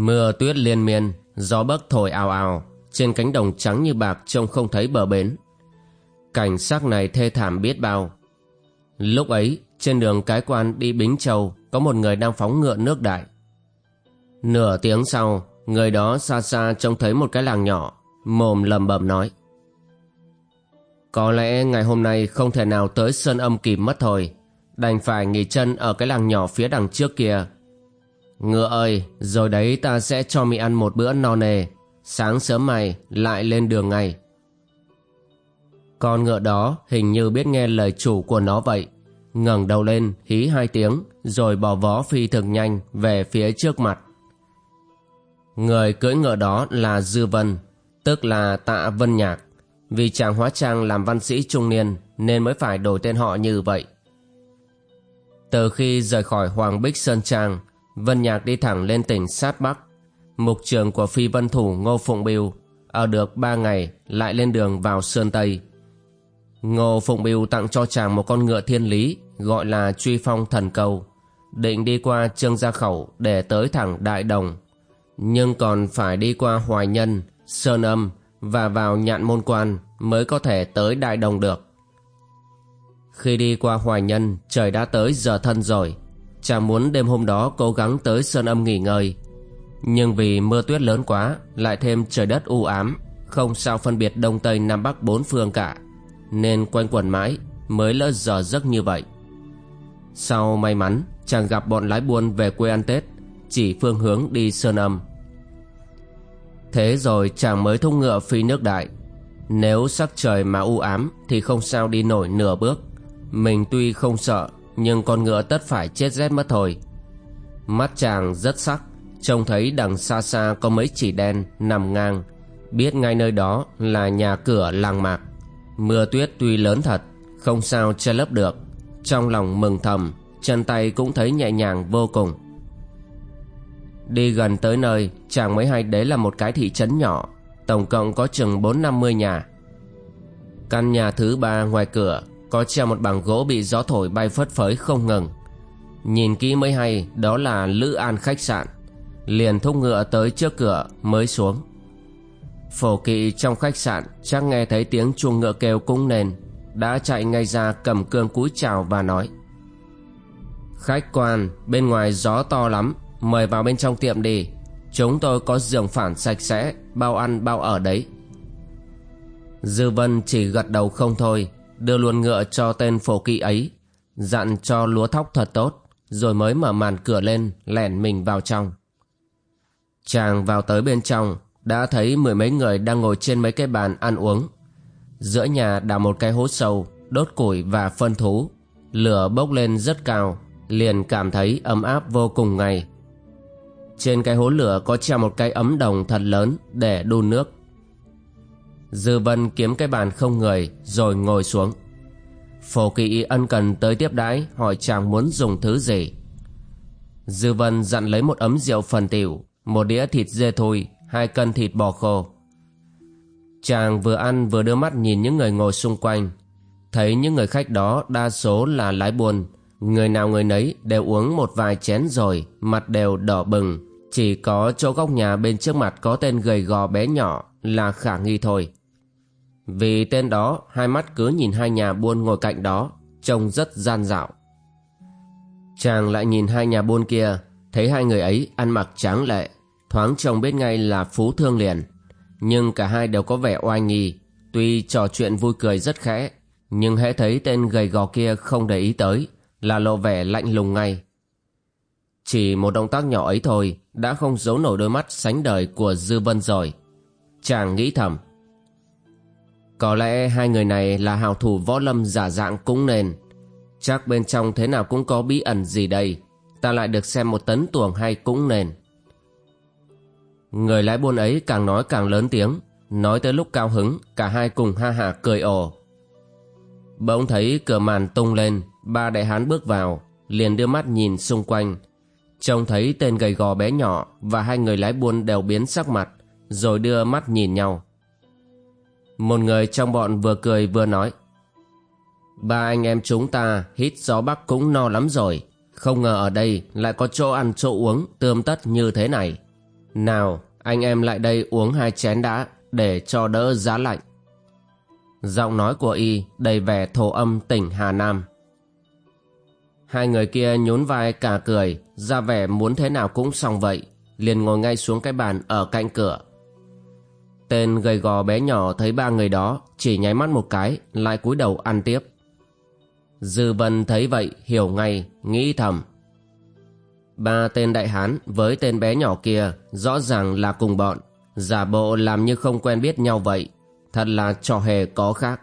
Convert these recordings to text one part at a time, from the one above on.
Mưa tuyết liên miên, gió bấc thổi ào ào, trên cánh đồng trắng như bạc trông không thấy bờ bến. Cảnh sắc này thê thảm biết bao. Lúc ấy, trên đường cái quan đi Bính Châu, có một người đang phóng ngựa nước đại. Nửa tiếng sau, người đó xa xa trông thấy một cái làng nhỏ, mồm lầm bầm nói. Có lẽ ngày hôm nay không thể nào tới Sơn Âm kịp mất thôi, đành phải nghỉ chân ở cái làng nhỏ phía đằng trước kia Ngựa ơi, rồi đấy ta sẽ cho mị ăn một bữa no nề. Sáng sớm mày lại lên đường ngay. Con ngựa đó hình như biết nghe lời chủ của nó vậy. ngẩng đầu lên, hí hai tiếng, rồi bỏ vó phi thực nhanh về phía trước mặt. Người cưỡi ngựa đó là Dư Vân, tức là Tạ Vân Nhạc. Vì chàng hóa trang làm văn sĩ trung niên nên mới phải đổi tên họ như vậy. Từ khi rời khỏi Hoàng Bích Sơn Trang, Vân Nhạc đi thẳng lên tỉnh Sát Bắc. Mục trường của phi vân thủ Ngô Phụng Biêu ở được ba ngày lại lên đường vào Sơn Tây. Ngô Phụng Biêu tặng cho chàng một con ngựa thiên lý gọi là truy phong thần cầu định đi qua Trương Gia Khẩu để tới thẳng Đại Đồng. Nhưng còn phải đi qua Hoài Nhân, Sơn Âm và vào Nhạn Môn Quan mới có thể tới Đại Đồng được. Khi đi qua Hoài Nhân, trời đã tới giờ thân rồi. Chàng muốn đêm hôm đó cố gắng tới Sơn Âm nghỉ ngơi. Nhưng vì mưa tuyết lớn quá, Lại thêm trời đất u ám, Không sao phân biệt Đông Tây Nam Bắc bốn phương cả, Nên quanh quẩn mãi Mới lỡ giờ giấc như vậy. Sau may mắn, Chàng gặp bọn lái buôn về quê ăn Tết, Chỉ phương hướng đi Sơn Âm. Thế rồi chàng mới thúc ngựa phi nước đại. Nếu sắc trời mà u ám Thì không sao đi nổi nửa bước. Mình tuy không sợ nhưng con ngựa tất phải chết rét mất thôi. Mắt chàng rất sắc, trông thấy đằng xa xa có mấy chỉ đen nằm ngang. Biết ngay nơi đó là nhà cửa làng mạc. Mưa tuyết tuy lớn thật, không sao che lấp được. Trong lòng mừng thầm, chân tay cũng thấy nhẹ nhàng vô cùng. Đi gần tới nơi, chàng mới hay đấy là một cái thị trấn nhỏ, tổng cộng có chừng bốn năm mươi nhà. Căn nhà thứ ba ngoài cửa có treo một bảng gỗ bị gió thổi bay phất phới không ngừng. Nhìn kỹ mới hay, đó là lữ an khách sạn. Liền thúc ngựa tới trước cửa, mới xuống. Phổ kỵ trong khách sạn, chắc nghe thấy tiếng chuông ngựa kêu cũng nền đã chạy ngay ra cầm cương cúi chào và nói. Khách quan, bên ngoài gió to lắm, mời vào bên trong tiệm đi. Chúng tôi có giường phản sạch sẽ, bao ăn bao ở đấy. Dư vân chỉ gật đầu không thôi đưa luôn ngựa cho tên phổ kỵ ấy, dặn cho lúa thóc thật tốt, rồi mới mở màn cửa lên, lẻn mình vào trong. Chàng vào tới bên trong, đã thấy mười mấy người đang ngồi trên mấy cái bàn ăn uống. Giữa nhà đào một cái hố sâu, đốt củi và phân thú. Lửa bốc lên rất cao, liền cảm thấy ấm áp vô cùng ngay. Trên cái hố lửa có treo một cái ấm đồng thật lớn để đun nước. Dư Vân kiếm cái bàn không người rồi ngồi xuống. Phổ kỵ ân cần tới tiếp đãi hỏi chàng muốn dùng thứ gì. Dư Vân dặn lấy một ấm rượu phần tiểu, một đĩa thịt dê thui, hai cân thịt bò khô. Chàng vừa ăn vừa đưa mắt nhìn những người ngồi xung quanh. Thấy những người khách đó đa số là lái buôn, người nào người nấy đều uống một vài chén rồi, mặt đều đỏ bừng. Chỉ có chỗ góc nhà bên trước mặt có tên gầy gò bé nhỏ là khả nghi thôi. Vì tên đó, hai mắt cứ nhìn hai nhà buôn ngồi cạnh đó, Trông rất gian dạo. Chàng lại nhìn hai nhà buôn kia, Thấy hai người ấy ăn mặc tráng lệ, Thoáng trông biết ngay là phú thương liền. Nhưng cả hai đều có vẻ oai nghi, Tuy trò chuyện vui cười rất khẽ, Nhưng hễ thấy tên gầy gò kia không để ý tới, Là lộ vẻ lạnh lùng ngay. Chỉ một động tác nhỏ ấy thôi, Đã không giấu nổi đôi mắt sánh đời của Dư Vân rồi. Chàng nghĩ thầm có lẽ hai người này là hào thủ võ lâm giả dạng cũng nên Chắc bên trong thế nào cũng có bí ẩn gì đây ta lại được xem một tấn tuồng hay cũng nên. Người lái buôn ấy càng nói càng lớn tiếng, nói tới lúc cao hứng, cả hai cùng ha hả cười ồ. Bỗng thấy cửa màn tung lên, ba đại hán bước vào, liền đưa mắt nhìn xung quanh. Trông thấy tên gầy gò bé nhỏ và hai người lái buôn đều biến sắc mặt, rồi đưa mắt nhìn nhau. Một người trong bọn vừa cười vừa nói. Ba anh em chúng ta hít gió bắc cũng no lắm rồi, không ngờ ở đây lại có chỗ ăn chỗ uống tươm tất như thế này. Nào, anh em lại đây uống hai chén đã để cho đỡ giá lạnh. Giọng nói của y đầy vẻ thổ âm tỉnh Hà Nam. Hai người kia nhún vai cả cười, ra vẻ muốn thế nào cũng xong vậy, liền ngồi ngay xuống cái bàn ở cạnh cửa. Tên gầy gò bé nhỏ thấy ba người đó, chỉ nháy mắt một cái, lại cúi đầu ăn tiếp. Dư Vân thấy vậy, hiểu ngay, nghĩ thầm. Ba tên đại hán với tên bé nhỏ kia rõ ràng là cùng bọn, giả bộ làm như không quen biết nhau vậy, thật là trò hề có khác.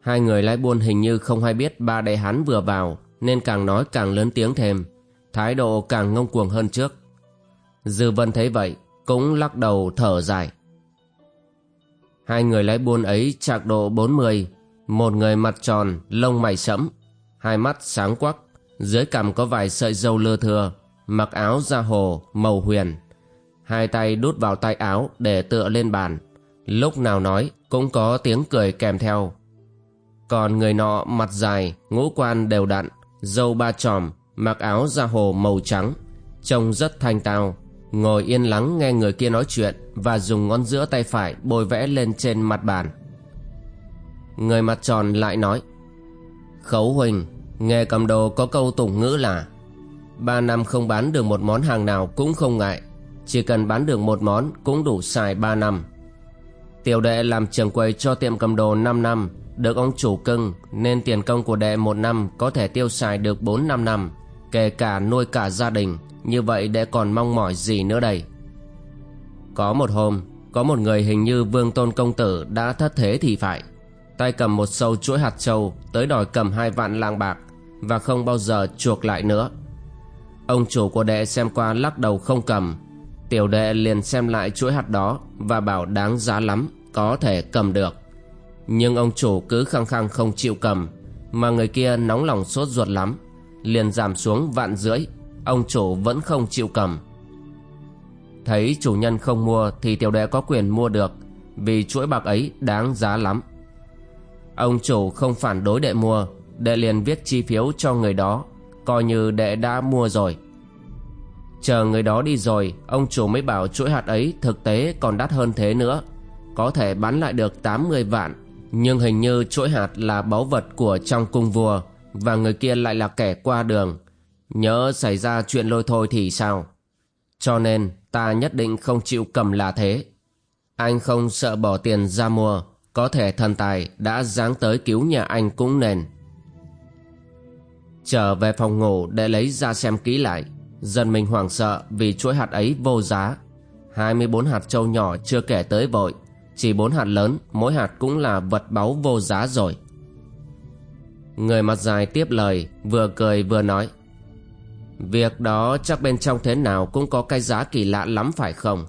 Hai người lái buôn hình như không hay biết ba đại hán vừa vào, nên càng nói càng lớn tiếng thêm, thái độ càng ngông cuồng hơn trước. Dư Vân thấy vậy, cũng lắc đầu thở dài. Hai người lái buôn ấy chạc độ 40, một người mặt tròn, lông mày sẫm, hai mắt sáng quắc, dưới cằm có vài sợi râu lơ thừa mặc áo da hồ màu huyền. Hai tay đút vào tay áo để tựa lên bàn, lúc nào nói cũng có tiếng cười kèm theo. Còn người nọ mặt dài, ngũ quan đều đặn, râu ba tròm, mặc áo da hồ màu trắng, trông rất thanh tao, ngồi yên lắng nghe người kia nói chuyện và dùng ngón giữa tay phải bôi vẽ lên trên mặt bàn. Người mặt tròn lại nói, Khấu Huỳnh, Nghề cầm đồ có câu tủng ngữ là, Ba năm không bán được một món hàng nào cũng không ngại, Chỉ cần bán được một món cũng đủ xài ba năm Tiểu đệ làm trường quầy cho tiệm cầm đồ 5 năm, Được ông chủ cưng, Nên tiền công của đệ một năm có thể tiêu xài được 4-5 năm, Kể cả nuôi cả gia đình như vậy đệ còn mong mỏi gì nữa đây? Có một hôm, Có một người hình như vương tôn công tử đã thất thế thì phải. Tay cầm một sâu chuỗi hạt châu, tới đòi cầm hai vạn lang bạc, và không bao giờ chuộc lại nữa. Ông chủ của đệ xem qua lắc đầu không cầm. Tiểu đệ liền xem lại chuỗi hạt đó và bảo đáng giá lắm, có thể cầm được. Nhưng ông chủ cứ khăng khăng không chịu cầm, mà người kia nóng lòng sốt ruột lắm, liền giảm xuống vạn rưỡi ông chủ vẫn không chịu cầm. Thấy chủ nhân không mua thì tiểu đệ có quyền mua được, vì chuỗi bạc ấy đáng giá lắm. Ông chủ không phản đối đệ mua, Đệ liền viết chi phiếu cho người đó, Coi như đệ đã mua rồi. Chờ người đó đi rồi, Ông chủ mới bảo chuỗi hạt ấy Thực tế còn đắt hơn thế nữa, Có thể bán lại được 80 vạn, Nhưng hình như chuỗi hạt là báu vật Của trong cung vua Và người kia lại là kẻ qua đường. Nhớ xảy ra chuyện lôi thôi thì sao? Cho nên ta nhất định không chịu cầm là thế. Anh không sợ bỏ tiền ra mua, có thể thần tài đã giáng tới cứu nhà anh cũng nên. Trở về phòng ngủ để lấy ra xem kỹ lại. Dân mình hoảng sợ vì chuỗi hạt ấy vô giá. 24 hạt trâu nhỏ chưa kể tới vội. Chỉ bốn hạt lớn, mỗi hạt cũng là vật báu vô giá rồi. Người mặt dài tiếp lời, vừa cười vừa nói. Việc đó chắc bên trong thế nào cũng có cái giá kỳ lạ lắm phải không?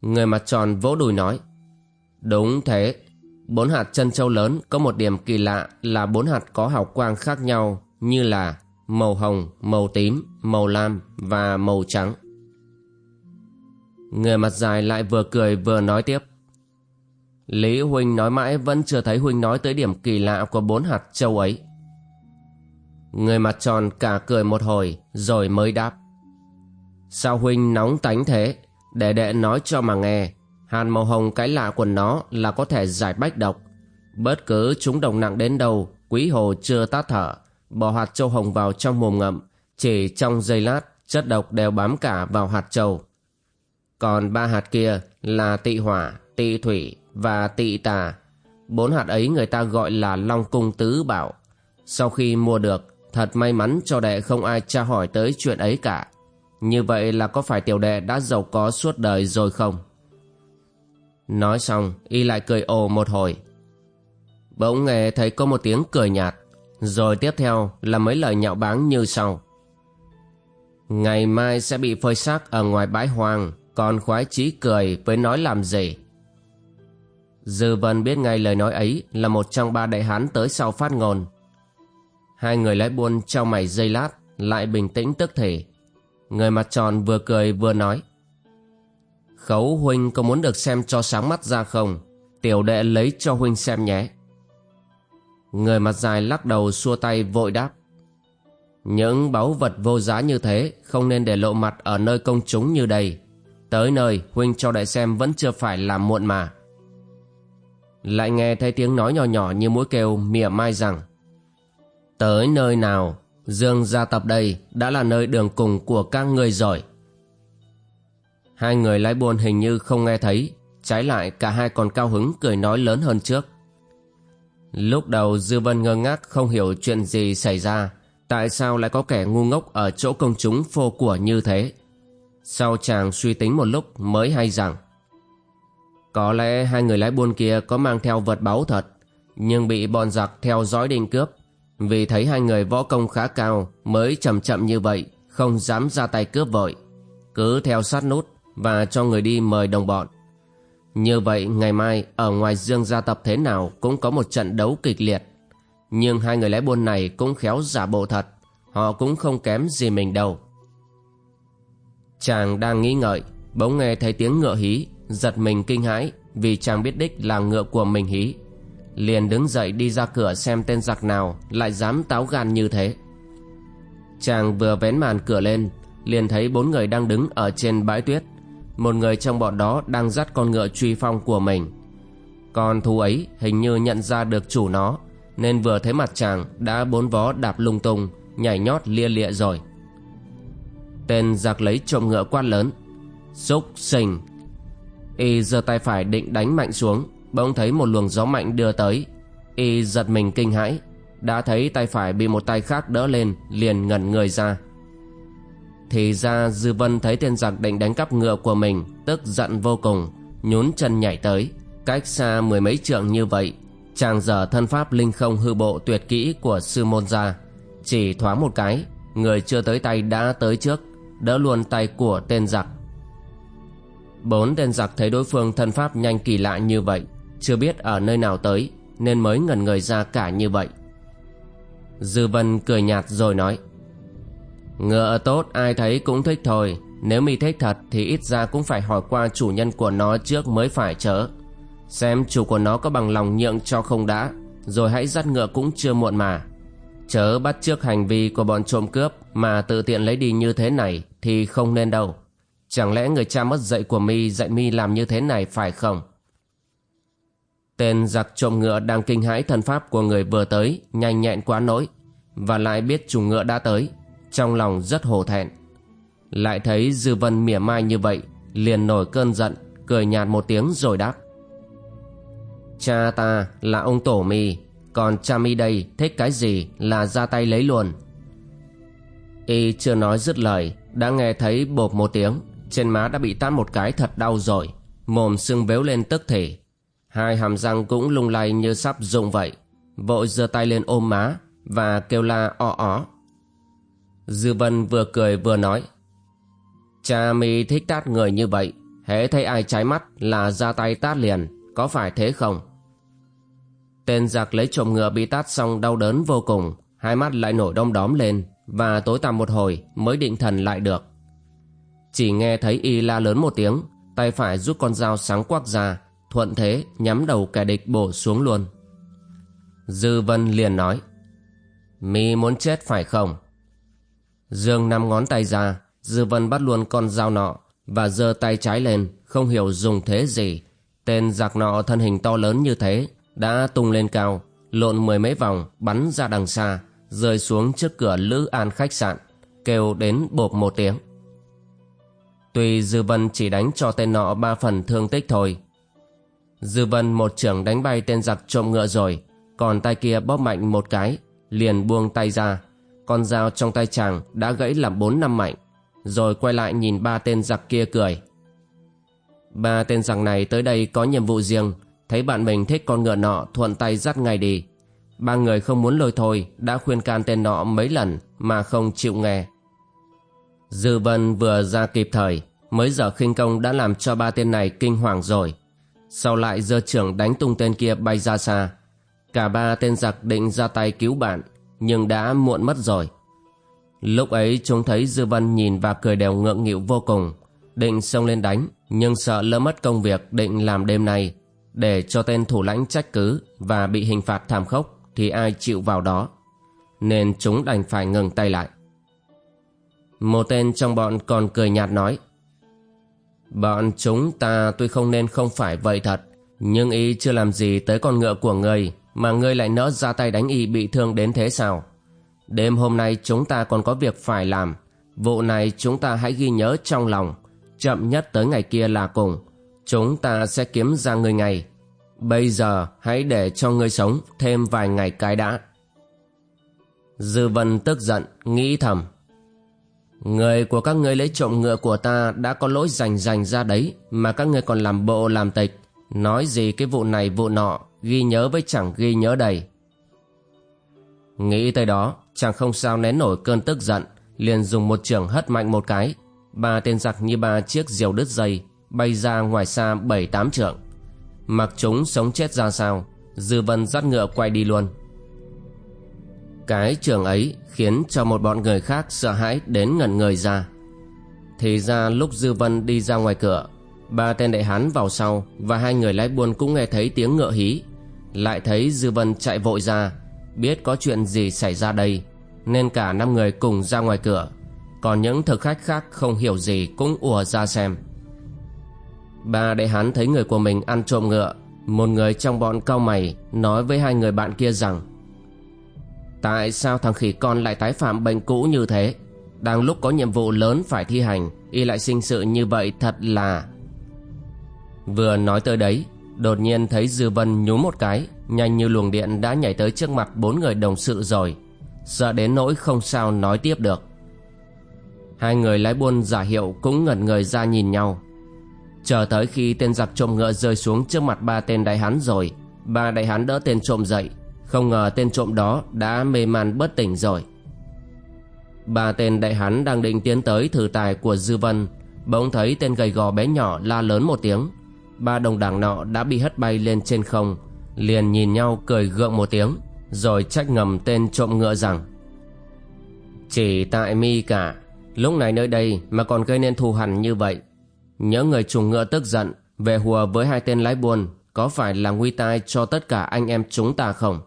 Người mặt tròn vỗ đùi nói Đúng thế, bốn hạt chân châu lớn có một điểm kỳ lạ là bốn hạt có hào quang khác nhau như là màu hồng, màu tím, màu lam và màu trắng. Người mặt dài lại vừa cười vừa nói tiếp. Lý Huynh nói mãi vẫn chưa thấy Huynh nói tới điểm kỳ lạ của bốn hạt châu ấy. Người mặt tròn cả cười một hồi rồi mới đáp. Sao Huynh nóng tánh thế? Để đệ nói cho mà nghe. Hàn màu hồng cái lạ của nó là có thể giải bách độc. Bất cứ chúng đồng nặng đến đâu, quý hồ chưa tát thở, bỏ hạt châu hồng vào trong mồm ngậm, chỉ trong giây lát, chất độc đều bám cả vào hạt châu. Còn ba hạt kia là tị hỏa, tị thủy và tị tà. Bốn hạt ấy người ta gọi là Long Cung Tứ Bảo. Sau khi mua được, thật may mắn cho đệ không ai tra hỏi tới chuyện ấy cả. Như vậy là có phải tiểu đệ đã giàu có suốt đời rồi không? Nói xong y lại cười ồ một hồi Bỗng nghe thấy có một tiếng cười nhạt Rồi tiếp theo là mấy lời nhạo báng như sau. Ngày mai sẽ bị phơi xác ở ngoài bãi hoang, còn khoái chí cười với nói làm gì. Dư Vân biết ngay lời nói ấy là một trong ba đại hán tới sau phát ngôn. Hai người lái buôn trao mày dây lát, lại bình tĩnh tức thể. Người mặt tròn vừa cười vừa nói. Khấu huynh có muốn được xem cho sáng mắt ra không? Tiểu đệ lấy cho huynh xem nhé. Người mặt dài lắc đầu xua tay vội đáp. Những báu vật vô giá như thế không nên để lộ mặt ở nơi công chúng như đây. Tới nơi huynh cho đại xem vẫn chưa phải là muộn mà. Lại nghe thấy tiếng nói nhỏ nhỏ như mũi kêu mỉa mai rằng Tới nơi nào, Dương gia tập đây đã là nơi đường cùng của các ngươi rồi. Hai người lái buôn hình như không nghe thấy, trái lại cả hai còn cao hứng cười nói lớn hơn trước. Lúc đầu Dư Vân ngơ ngác không hiểu chuyện gì xảy ra, tại sao lại có kẻ ngu ngốc ở chỗ công chúng phô của như thế. Sau chàng suy tính một lúc mới hay rằng Có lẽ hai người lái buôn kia có mang theo vật báu thật Nhưng bị bọn giặc theo dõi đinh cướp vì thấy hai người võ công khá cao, Mới chậm chậm như vậy, Không dám ra tay cướp vội. Cứ theo sát nút Và cho người đi mời đồng bọn. Như vậy, ngày mai, Ở ngoài dương gia tập thế nào Cũng có một trận đấu kịch liệt. Nhưng hai người lái buôn này cũng khéo giả bộ thật, Họ cũng không kém gì mình đâu. Chàng đang nghĩ ngợi, Bỗng nghe thấy tiếng ngựa hí, Giật mình kinh hãi Vì chàng biết đích là ngựa của mình hí. Liền đứng dậy đi ra cửa xem tên giặc nào Lại dám táo gan như thế. Chàng vừa vén màn cửa lên Liền thấy bốn người đang đứng ở trên bãi tuyết. Một người trong bọn đó đang dắt con ngựa truy phong của mình. Con thú ấy hình như nhận ra được chủ nó Nên vừa thấy mặt chàng đã bốn vó đạp lung tung Nhảy nhót lia lịa rồi. Tên giặc lấy trộm ngựa quát lớn Xúc sình, Y giơ tay phải định đánh mạnh xuống Bỗng thấy một luồng gió mạnh đưa tới. Y giật mình kinh hãi. Đã thấy tay phải bị một tay khác đỡ lên, Liền ngẩn người ra. Thì ra Dư Vân thấy tên giặc định đánh cắp ngựa của mình, Tức giận vô cùng, Nhún chân nhảy tới. Cách xa mười mấy trượng như vậy, Chàng dở thân pháp linh không hư bộ tuyệt kỹ của sư môn ra Chỉ thoáng một cái, Người chưa tới tay đã tới trước, đỡ luôn tay của tên giặc. Bốn tên giặc thấy đối phương thân pháp nhanh kỳ lạ như vậy chưa biết ở nơi nào tới, nên mới ngẩn người ra cả như vậy dư vân cười nhạt rồi nói, ngựa tốt, ai thấy cũng thích thôi nếu mi thích thật thì ít ra cũng phải hỏi qua chủ nhân của nó trước mới phải chớ xem chủ của nó có bằng lòng nhượng cho không đã, rồi hãy dắt ngựa cũng chưa muộn mà chớ bắt trước hành vi của bọn trộm cướp mà tự tiện lấy đi như thế này thì không nên đâu. Chẳng lẽ người cha mất dạy của mi dạy mi làm như thế này phải không? Tên giặc trộm ngựa đang kinh hãi thần pháp của người vừa tới, nhanh nhẹn quá nỗi, và lại biết chủ ngựa đã tới, trong lòng rất hổ thẹn. Lại thấy Dư Vân mỉa mai như vậy, liền nổi cơn giận, cười nhạt một tiếng rồi đáp. Cha ta là ông tổ mi, còn cha mi đây thích cái gì là ra tay lấy luôn. Y chưa nói dứt lời Đã nghe thấy bột một tiếng Trên má đã bị tát một cái thật đau rồi Mồm sưng véo lên tức thể Hai hàm răng cũng lung lay như sắp rụng vậy. Vội giơ tay lên ôm má Và kêu la o ó. Dư Vân vừa cười vừa nói Cha mi thích tát người như vậy Hễ thấy ai trái mắt là ra tay tát liền Có phải thế không? Tên giặc lấy trộm ngựa bị tát xong đau đớn vô cùng Hai mắt lại nổi đom đóm lên và tối tăm một hồi mới định thần lại được. Chỉ nghe thấy y la lớn một tiếng, tay phải rút con dao sáng quắc ra, thuận thế nhắm đầu kẻ địch bổ xuống luôn. Dư Vân liền nói, mi muốn chết phải không? Dương năm ngón tay ra, Dư Vân bắt luôn con dao nọ và giơ tay trái lên, không hiểu dùng thế gì. Tên giặc nọ thân hình to lớn như thế, đã tung lên cao, lộn mười mấy vòng, bắn ra đằng xa, rơi xuống trước cửa Lữ An khách sạn, kêu đến bộp một tiếng. Tuy Dư Vân chỉ đánh cho tên nọ ba phần thương tích thôi. Dư Vân một trưởng đánh bay tên giặc trộm ngựa rồi, còn tay kia bóp mạnh một cái, liền buông tay ra. Con dao trong tay chàng đã gãy làm bốn năm mạnh, rồi quay lại nhìn ba tên giặc kia cười. Ba tên giặc này tới đây có nhiệm vụ riêng, thấy bạn mình thích con ngựa nọ thuận tay dắt ngay đi ba người không muốn lôi thôi đã khuyên can tên nọ mấy lần mà không chịu nghe. Dư Vân vừa ra kịp thời, mới giờ khinh công đã làm cho ba tên này kinh hoàng rồi. Sau lại giơ trưởng đánh tung tên kia bay ra xa. Cả ba tên giặc định ra tay cứu bạn, nhưng đã muộn mất rồi. Lúc ấy chúng thấy Dư Vân nhìn và cười đều ngượng nghịu vô cùng, định xông lên đánh, nhưng sợ lỡ mất công việc định làm đêm nay, để cho tên thủ lãnh trách cứ và bị hình phạt thảm khốc thì ai chịu vào đó. Nên chúng đành phải ngừng tay lại. Một tên trong bọn còn cười nhạt nói Bọn chúng ta tuy không nên không phải vậy thật, Nhưng y chưa làm gì tới con ngựa của ngươi Mà ngươi lại nỡ ra tay đánh y bị thương đến thế sao? Đêm hôm nay chúng ta còn có việc phải làm, Vụ này chúng ta hãy ghi nhớ trong lòng, Chậm nhất tới ngày kia là cùng, Chúng ta sẽ kiếm ra ngươi ngày Bây giờ hãy để cho ngươi sống thêm vài ngày cái đã. Dư vân tức giận, nghĩ thầm. Người của các ngươi lấy trộm ngựa của ta đã có lỗi rành rành ra đấy mà các ngươi còn làm bộ làm tịch. Nói gì cái vụ này vụ nọ, ghi nhớ với chẳng ghi nhớ đầy. Nghĩ tới đó, chàng không sao nén nổi cơn tức giận, liền dùng một trường hất mạnh một cái. Ba tên giặc như ba chiếc diều đứt dây, bay ra ngoài xa bảy tám trượng. Mặc chúng sống chết ra sao, Dư Vân dắt ngựa quay đi luôn. Cái trường ấy khiến cho một bọn người khác sợ hãi đến ngẩn người ra. Thì ra lúc Dư Vân đi ra ngoài cửa, ba tên đại hán vào sau và hai người lái buôn cũng nghe thấy tiếng ngựa hí. Lại thấy Dư Vân chạy vội ra, biết có chuyện gì xảy ra đây, nên cả năm người cùng ra ngoài cửa. Còn những thực khách khác không hiểu gì cũng ùa ra xem. Ba đại hán thấy người của mình ăn trộm ngựa, một người trong bọn cao mày nói với hai người bạn kia rằng Tại sao thằng khỉ con lại tái phạm bệnh cũ như thế? Đang lúc có nhiệm vụ lớn phải thi hành, Y lại sinh sự như vậy thật là Vừa nói tới đấy, Đột nhiên thấy Dư Vân nhú một cái, Nhanh như luồng điện đã nhảy tới trước mặt bốn người đồng sự rồi, Sợ đến nỗi không sao nói tiếp được. Hai người lái buôn giả hiệu cũng ngẩn người ra nhìn nhau. Chờ tới khi tên giặc trộm ngựa rơi xuống trước mặt ba tên đại hán rồi, Ba đại hán đỡ tên trộm dậy không ngờ tên trộm đó đã mê man bất tỉnh rồi. Ba tên đại hán đang định tiến tới thử tài của Dư Vân, Bỗng thấy tên gầy gò bé nhỏ la lớn một tiếng. Ba đồng đảng nọ đã bị hất bay lên trên không, Liền nhìn nhau cười gượng một tiếng, Rồi trách ngầm tên trộm ngựa rằng, Chỉ tại mi cả, Lúc này nơi đây mà còn gây nên thù hằn như vậy. Nhớ người trùng ngựa tức giận, Về hùa với hai tên lái buôn, Có phải là nguy tai cho tất cả anh em chúng ta không?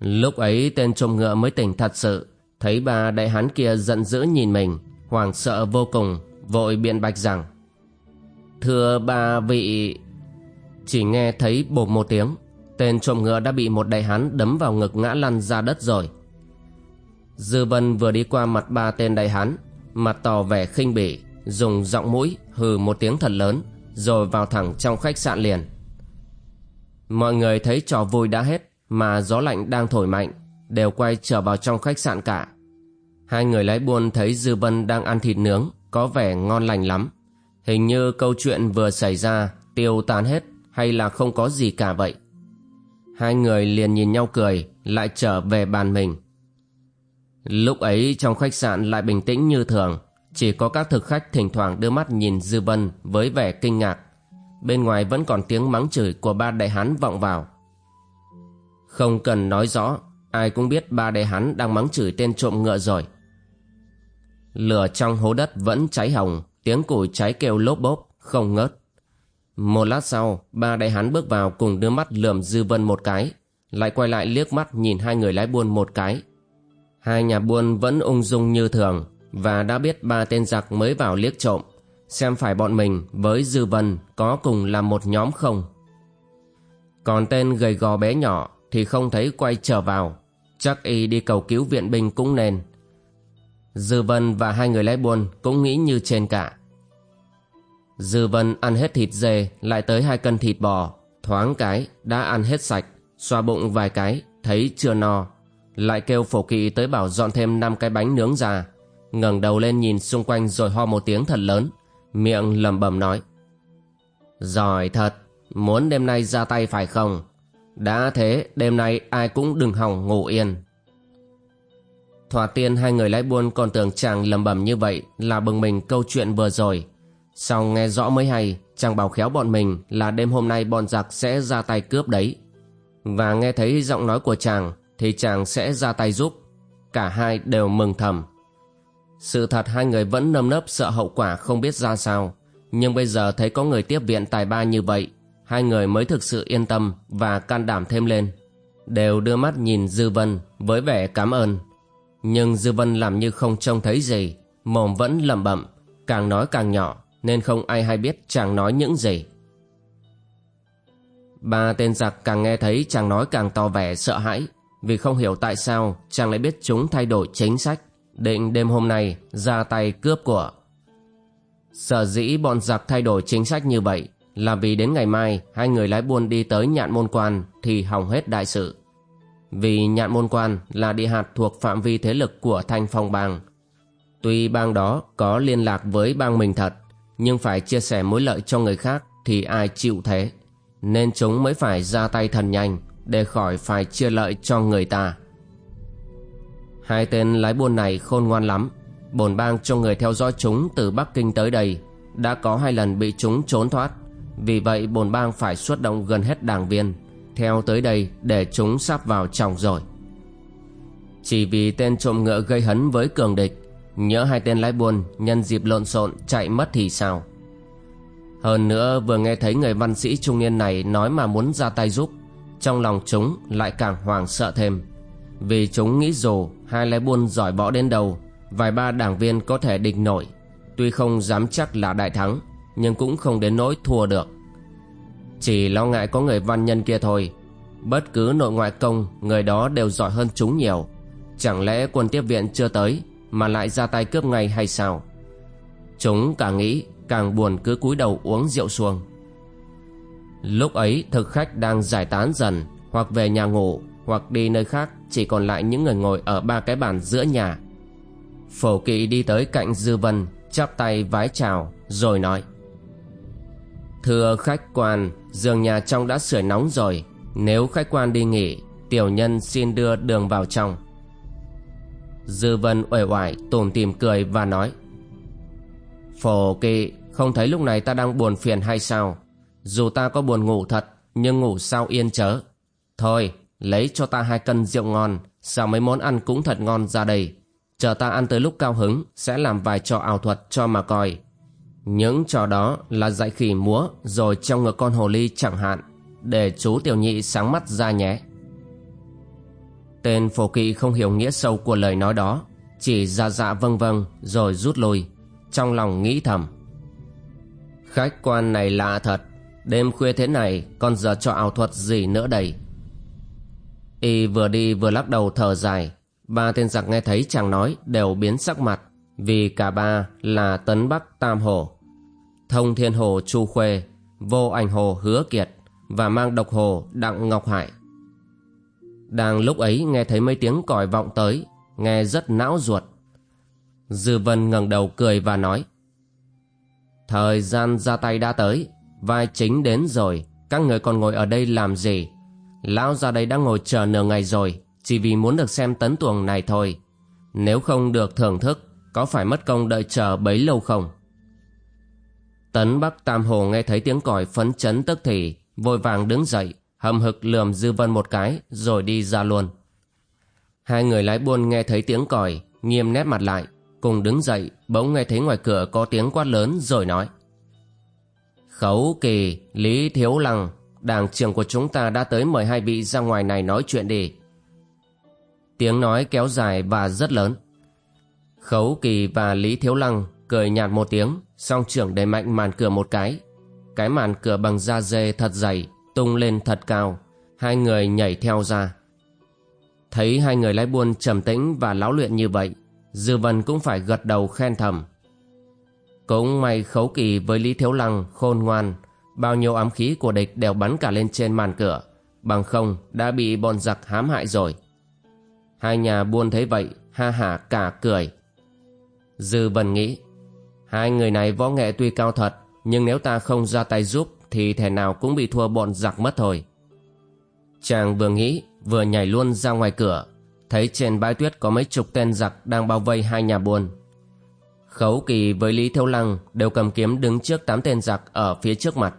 Lúc ấy tên trộm ngựa mới tỉnh thật sự. Thấy bà đại hán kia giận dữ nhìn mình, hoảng sợ vô cùng, Vội biện bạch rằng, Thưa bà vị Chỉ nghe thấy bột một tiếng, Tên trộm ngựa đã bị một đại hán đấm vào ngực ngã lăn ra đất rồi. Dư Vân vừa đi qua mặt ba tên đại hán, Mặt tỏ vẻ khinh bỉ, Dùng giọng mũi hừ một tiếng thật lớn, Rồi vào thẳng trong khách sạn liền. Mọi người thấy trò vui đã hết mà gió lạnh đang thổi mạnh, đều quay trở vào trong khách sạn cả. Hai người lái buôn thấy dư vân đang ăn thịt nướng, có vẻ ngon lành lắm. Hình như câu chuyện vừa xảy ra tiêu tan hết hay là không có gì cả vậy? Hai người liền nhìn nhau cười, lại trở về bàn mình. Lúc ấy trong khách sạn lại bình tĩnh như thường, chỉ có các thực khách thỉnh thoảng đưa mắt nhìn dư vân với vẻ kinh ngạc. Bên ngoài vẫn còn tiếng mắng chửi của ba đại hán vọng vào không cần nói rõ, ai cũng biết ba đệ hắn đang mắng chửi tên trộm ngựa rồi. Lửa trong hố đất vẫn cháy hồng, tiếng củi cháy kêu lốp bốp, không ngớt. Một lát sau, ba đại hán bước vào cùng đưa mắt lườm Dư Vân một cái, lại quay lại liếc mắt nhìn hai người lái buôn một cái. Hai nhà buôn vẫn ung dung như thường, và đã biết ba tên giặc mới vào liếc trộm, xem phải bọn mình với Dư Vân có cùng là một nhóm không. Còn tên gầy gò bé nhỏ thì không thấy quay trở vào. Chắc y đi cầu cứu viện binh cũng nên. Dư vân và hai người lái buôn cũng nghĩ như trên cả. Dư vân ăn hết thịt dê, lại tới hai cân thịt bò, thoáng cái đã ăn hết sạch, xoa bụng vài cái, thấy chưa no. Lại kêu phổ kỵ tới bảo dọn thêm năm cái bánh nướng ra. Ngẩng đầu lên nhìn xung quanh rồi ho một tiếng thật lớn, miệng lẩm bẩm nói. Giỏi thật, muốn đêm nay ra tay phải không? Đã thế, đêm nay ai cũng đừng hỏng ngủ yên. Thoạt tiên hai người lái buôn còn tưởng chàng lầm bầm như vậy là bừng mình câu chuyện vừa rồi. Xong nghe rõ mới hay, chàng bảo khéo bọn mình là đêm hôm nay bọn giặc sẽ ra tay cướp đấy. Và nghe thấy giọng nói của chàng thì chàng sẽ ra tay giúp. Cả hai đều mừng thầm. Sự thật hai người vẫn nâm nấp sợ hậu quả không biết ra sao. Nhưng bây giờ thấy có người tiếp viện tài ba như vậy Hai người mới thực sự yên tâm và can đảm thêm lên. Đều đưa mắt nhìn Dư Vân với vẻ cảm ơn. Nhưng Dư Vân làm như không trông thấy gì Mồm vẫn lẩm bẩm Càng nói càng nhỏ Nên không ai hay biết chàng nói những gì. Ba tên giặc càng nghe thấy chàng nói càng to vẻ sợ hãi vì không hiểu tại sao chàng lại biết chúng thay đổi chính sách, định đêm hôm nay ra tay cướp của. Sở dĩ bọn giặc thay đổi chính sách như vậy là vì đến ngày mai hai người lái buôn đi tới nhạn môn quan thì hỏng hết đại sự. Vì nhạn môn quan là địa hạt thuộc phạm vi thế lực của thanh phong bang. Tuy bang đó có liên lạc với bang mình thật, nhưng phải chia sẻ mối lợi cho người khác thì ai chịu thế. Nên chúng mới phải ra tay thần nhanh để khỏi phải chia lợi cho người ta. Hai tên lái buôn này khôn ngoan lắm, bổn bang cho người theo dõi chúng từ Bắc Kinh tới đây, đã có hai lần bị chúng trốn thoát, vì vậy bồn bang phải xuất động gần hết đảng viên, theo tới đây để chúng sắp vào trong rồi. Chỉ vì tên trộm ngựa gây hấn với cường địch, nhớ hai tên lái buôn nhân dịp lộn xộn chạy mất thì sao? Hơn nữa vừa nghe thấy người văn sĩ trung niên này nói mà muốn ra tay giúp trong lòng chúng lại càng hoàng sợ thêm vì chúng nghĩ dù hai lái buôn giỏi võ đến đầu vài ba đảng viên có thể địch nổi tuy không dám chắc là đại thắng nhưng cũng không đến nỗi thua được. Chỉ lo ngại có người văn nhân kia thôi, bất cứ nội ngoại công, người đó đều giỏi hơn chúng nhiều. Chẳng lẽ quân tiếp viện chưa tới mà lại ra tay cướp ngay hay sao? Chúng càng nghĩ, càng buồn cứ cúi đầu uống rượu xuông Lúc ấy, thực khách đang giải tán dần, Hoặc về nhà ngủ, Hoặc đi nơi khác, Chỉ còn lại những người ngồi ở ba cái bàn giữa nhà. Phổ kỵ đi tới cạnh Dư Vân, Chắp tay vái chào, Rồi nói Thưa khách quan, Giường nhà trong đã sưởi nóng rồi. Nếu khách quan đi nghỉ, Tiểu nhân xin đưa đường vào trong. Dư Vân uể oải, tủm tìm cười và nói, Phổ kỵ, Không thấy lúc này ta đang buồn phiền hay sao? Dù ta có buồn ngủ thật, Nhưng ngủ sao yên chớ? Thôi, lấy cho ta hai cân rượu ngon, Sao mấy món ăn cũng thật ngon ra đây. Chờ ta ăn tới lúc cao hứng, Sẽ làm vài trò ảo thuật cho mà coi. Những trò đó là dạy khỉ múa, Rồi trong ngực con hồ ly chẳng hạn, Để chú tiểu nhị sáng mắt ra nhé. Tên phổ kỵ không hiểu nghĩa sâu của lời nói đó, Chỉ ra dạ vâng vâng Rồi rút lui, Trong lòng nghĩ thầm. Khách quan này lạ thật, Đêm khuya thế này còn giờ cho ảo thuật gì nữa đây? Y vừa đi vừa lắc đầu thở dài, Ba tên giặc nghe thấy chàng nói đều biến sắc mặt, Vì cả ba là Tấn Bắc Tam Hồ. Thông Thiên Hồ Chu Khuê, Vô Ảnh Hồ Hứa Kiệt Và mang độc hồ Đặng Ngọc Hải. Đang lúc ấy nghe thấy mấy tiếng còi vọng tới, Nghe rất não ruột. Dư Vân ngẩng đầu cười và nói, Thời gian ra tay đã tới, Vai chính đến rồi, Các người còn ngồi ở đây làm gì? Lão ra đây đã ngồi chờ nửa ngày rồi, Chỉ vì muốn được xem tấn tuồng này thôi. Nếu không được thưởng thức, Có phải mất công đợi chờ bấy lâu không? Tấn Bắc Tam Hồ nghe thấy tiếng còi phấn chấn tức thì Vội vàng đứng dậy Hầm hực lườm Dư Vân một cái Rồi đi ra luôn Hai người lái buôn nghe thấy tiếng còi Nghiêm nét mặt lại Cùng đứng dậy Bỗng nghe thấy ngoài cửa có tiếng quát lớn rồi nói Khấu kỳ, Lý Thiếu Lăng, đảng trưởng của chúng ta đã tới mời hai vị ra ngoài này nói chuyện đi. Tiếng nói kéo dài và rất lớn. Khấu kỳ và Lý Thiếu Lăng cười nhạt một tiếng, song trưởng đẩy mạnh màn cửa một cái. Cái màn cửa bằng da dê thật dày, tung lên thật cao. Hai người nhảy theo ra. Thấy hai người lái buôn trầm tĩnh và lão luyện như vậy, Dư Vân cũng phải gật đầu khen thầm. Cũng may khấu kỳ với Lý Thiếu Lăng khôn ngoan, bao nhiêu ám khí của địch đều bắn cả lên trên màn cửa, bằng không đã bị bọn giặc hãm hại rồi. Hai nhà buôn thấy vậy, ha hả cả cười. Dư Vân nghĩ, hai người này võ nghệ tuy cao thật, nhưng nếu ta không ra tay giúp thì thể nào cũng bị thua bọn giặc mất thôi. Chàng vừa nghĩ vừa nhảy luôn ra ngoài cửa thấy trên bãi tuyết có mấy chục tên giặc đang bao vây hai nhà buôn. Khấu kỳ với lý thiếu lăng đều cầm kiếm đứng trước tám tên giặc ở phía trước mặt.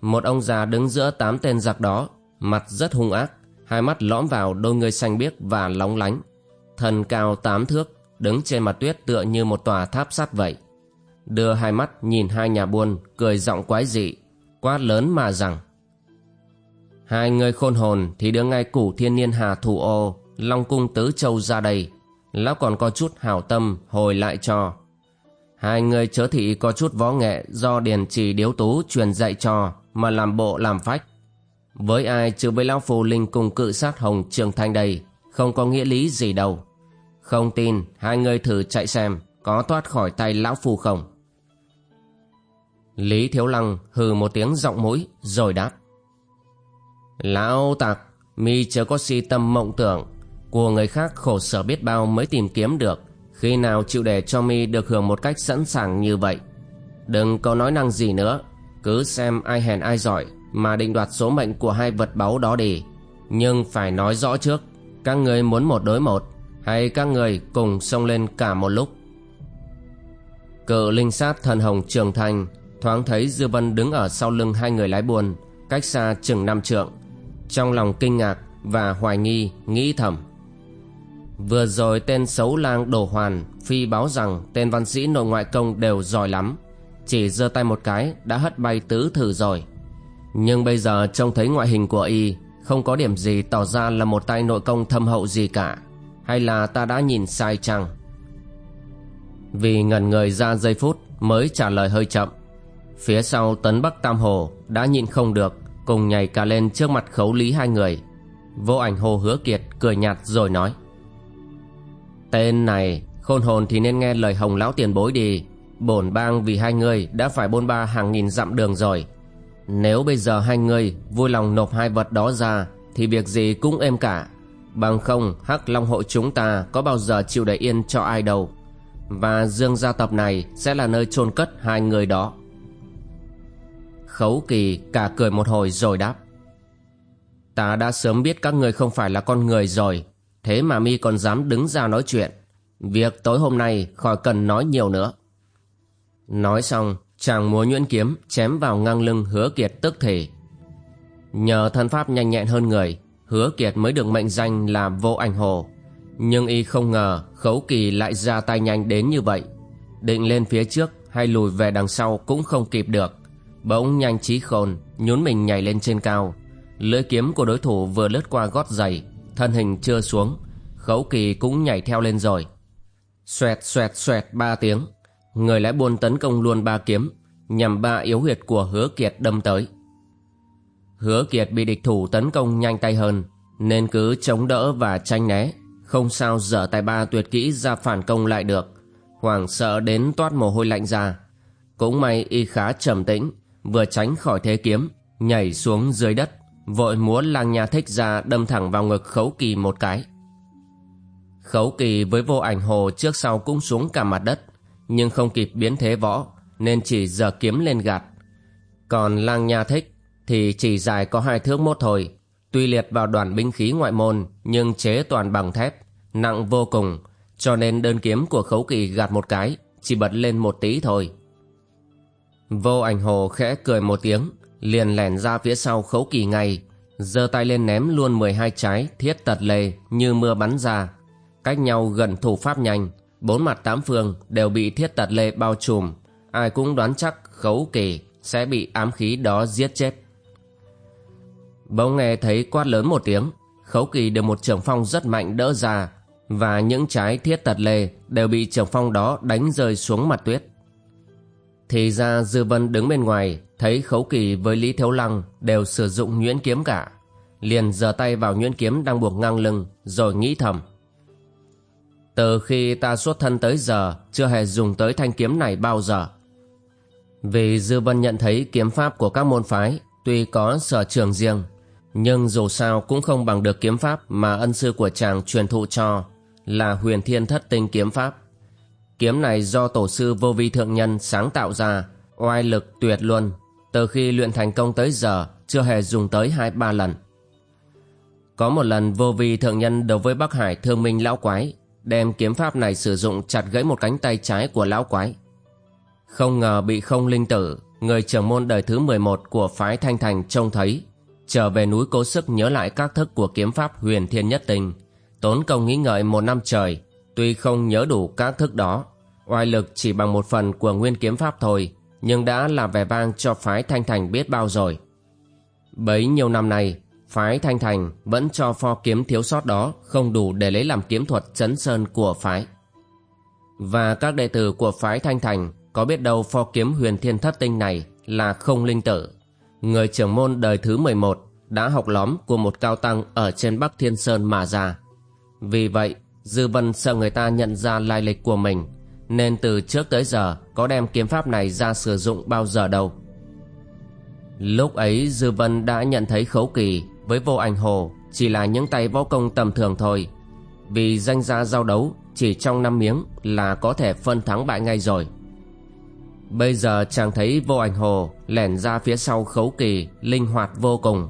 Một ông già đứng giữa tám tên giặc đó mặt rất hung ác hai mắt lõm vào đôi người xanh biếc và lóng lánh. Thân cao tám thước đứng trên mặt tuyết tựa như một tòa tháp sắt vậy đưa hai mắt nhìn hai nhà buôn, cười giọng quái dị, quát lớn mà rằng, hai người khôn hồn thì đưa ngay củ thiên niên hà thủ ô, long cung tứ châu ra đây. Lão còn có chút hảo tâm hồi lại cho. Hai người chớ thị có chút võ nghệ do điền trì điếu tú truyền dạy cho mà làm bộ làm phách. Với ai chứ với lão phù linh cùng cự sát hồng trường thanh đây, không có nghĩa lý gì đâu. Không tin, hai người thử chạy xem có thoát khỏi tay lão phù không? Lý thiếu lăng hừ một tiếng giọng mũi, rồi đáp. Lão tặc mi chớ có si tâm mộng tưởng. Của người khác khổ sở biết bao mới tìm kiếm được. Khi nào chịu để cho mi được hưởng một cách sẵn sàng như vậy? Đừng có nói năng gì nữa. Cứ xem ai hèn ai giỏi mà định đoạt số mệnh của hai vật báu đó đi. Nhưng phải nói rõ trước, các người muốn một đối một, hay các người cùng xông lên cả một lúc? Cự linh sát thần hồng trường thành, thoáng thấy dư vân đứng ở sau lưng hai người lái buồn cách xa chừng năm trượng. Trong lòng kinh ngạc và hoài nghi, nghĩ thầm. Vừa rồi tên xấu lang đồ hoàn phi báo rằng tên văn sĩ nội ngoại công đều giỏi lắm, chỉ giơ tay một cái đã hất bay tứ thử rồi. Nhưng bây giờ trông thấy ngoại hình của y, không có điểm gì tỏ ra là một tay nội công thâm hậu gì cả, hay là ta đã nhìn sai chăng? Vì ngần người ra giây phút mới trả lời hơi chậm. Phía sau tấn bắc tam hồ đã nhịn không được, cùng nhảy cả lên trước mặt khấu lý hai người. Vô ảnh hồ hứa kiệt cười nhạt rồi nói, tên này, khôn hồn thì nên nghe lời hồng lão tiền bối đi. Bổn bang vì hai người đã phải bôn ba hàng nghìn dặm đường rồi. Nếu bây giờ hai người vui lòng nộp hai vật đó ra, thì việc gì cũng êm cả. Bằng không, hắc long hội chúng ta có bao giờ chịu để yên cho ai đâu và dương gia tập này sẽ là nơi chôn cất hai người đó. Khấu kỳ cả cười một hồi rồi đáp. Ta đã sớm biết các người không phải là con người rồi, thế mà mi còn dám đứng ra nói chuyện. Việc tối hôm nay khỏi cần nói nhiều nữa. Nói xong, chàng múa nhuyễn kiếm chém vào ngang lưng hứa kiệt tức thì. Nhờ thân pháp nhanh nhẹn hơn người, hứa kiệt mới được mệnh danh là vô ảnh hồ nhưng y không ngờ khấu kỳ lại ra tay nhanh đến như vậy. Định lên phía trước hay lùi về đằng sau cũng không kịp được. Bỗng nhanh trí khôn, nhún mình nhảy lên trên cao. Lưỡi kiếm của đối thủ vừa lướt qua gót giày, thân hình chưa xuống. Khấu kỳ cũng nhảy theo lên rồi. Xoẹt xoẹt xoẹt ba tiếng. Người lái buôn tấn công luôn ba kiếm, nhằm ba yếu huyệt của hứa kiệt đâm tới. Hứa kiệt bị địch thủ tấn công nhanh tay hơn, nên cứ chống đỡ và tranh né không sao dở tài ba tuyệt kỹ ra phản công lại được. Hoảng sợ đến toát mồ hôi lạnh ra. Cũng may y khá trầm tĩnh, vừa tránh khỏi thế kiếm, nhảy xuống dưới đất, vội múa lang nha thích ra đâm thẳng vào ngực khấu kỳ một cái. Khấu kỳ với vô ảnh hồ trước sau cũng xuống cả mặt đất, nhưng không kịp biến thế võ, nên chỉ giờ kiếm lên gạt. Còn lang nha thích thì chỉ dài có hai thước mốt thôi tuy liệt vào đoàn binh khí ngoại môn, nhưng chế toàn bằng thép, nặng vô cùng, cho nên đơn kiếm của khấu kỳ gạt một cái, chỉ bật lên một tí thôi. Vô ảnh hồ khẽ cười một tiếng, liền lẻn ra phía sau khấu kỳ ngay, giơ tay lên ném luôn 12 trái thiết tật lê như mưa bắn ra. Cách nhau gần thủ pháp nhanh, bốn mặt tám phương đều bị thiết tật lê bao trùm, ai cũng đoán chắc khấu kỳ sẽ bị ám khí đó giết chết bỗng nghe thấy quát lớn một tiếng, khấu kỳ được một trưởng phong rất mạnh đỡ ra, và những trái thiết tật lê đều bị trưởng phong đó đánh rơi xuống mặt tuyết. Thì ra dư vân đứng bên ngoài, thấy khấu kỳ với lý thiếu lăng đều sử dụng nhuyễn kiếm cả, liền giơ tay vào nhuyễn kiếm đang buộc ngang lưng, rồi nghĩ thầm. Từ khi ta xuất thân tới giờ, chưa hề dùng tới thanh kiếm này bao giờ. Vì dư vân nhận thấy kiếm pháp của các môn phái, tuy có sở trường riêng nhưng dù sao cũng không bằng được kiếm pháp mà ân sư của chàng truyền thụ cho là huyền thiên thất tinh kiếm pháp. Kiếm này do tổ sư vô vi thượng nhân sáng tạo ra oai lực tuyệt luôn từ khi luyện thành công tới giờ chưa hề dùng tới hai ba lần. Có một lần vô vi thượng nhân đối với Bắc Hải thương minh lão quái, đem kiếm pháp này sử dụng chặt gãy một cánh tay trái của lão quái. Không ngờ bị không linh tử, người trưởng môn đời thứ 11 của phái Thanh Thành trông thấy, trở về núi cố sức nhớ lại các thức của kiếm pháp huyền thiên nhất tình, tốn công nghĩ ngợi một năm trời, tuy không nhớ đủ các thức đó, oai lực chỉ bằng một phần của nguyên kiếm pháp thôi, nhưng đã là vẻ vang cho phái Thanh Thành biết bao rồi. Bấy nhiêu năm nay, phái Thanh Thành vẫn cho pho kiếm thiếu sót đó không đủ để lấy làm kiếm thuật chấn sơn của phái. Và các đệ tử của phái Thanh Thành có biết đâu pho kiếm huyền thiên thất tinh này là không linh tử. Người trưởng môn đời thứ 11 đã học lóm của một cao tăng ở trên Bắc Thiên Sơn mà ra. Vì vậy, Dư Vân sợ người ta nhận ra lai lịch của mình, nên từ trước tới giờ có đem kiếm pháp này ra sử dụng bao giờ đâu. Lúc ấy Dư Vân đã nhận thấy khấu kỳ với vô ảnh hồ chỉ là những tay võ công tầm thường thôi. Vì danh gia giao đấu chỉ trong năm miếng là có thể phân thắng bại ngay rồi. Bây giờ chàng thấy vô ảnh hồ lẻn ra phía sau khấu kỳ linh hoạt vô cùng.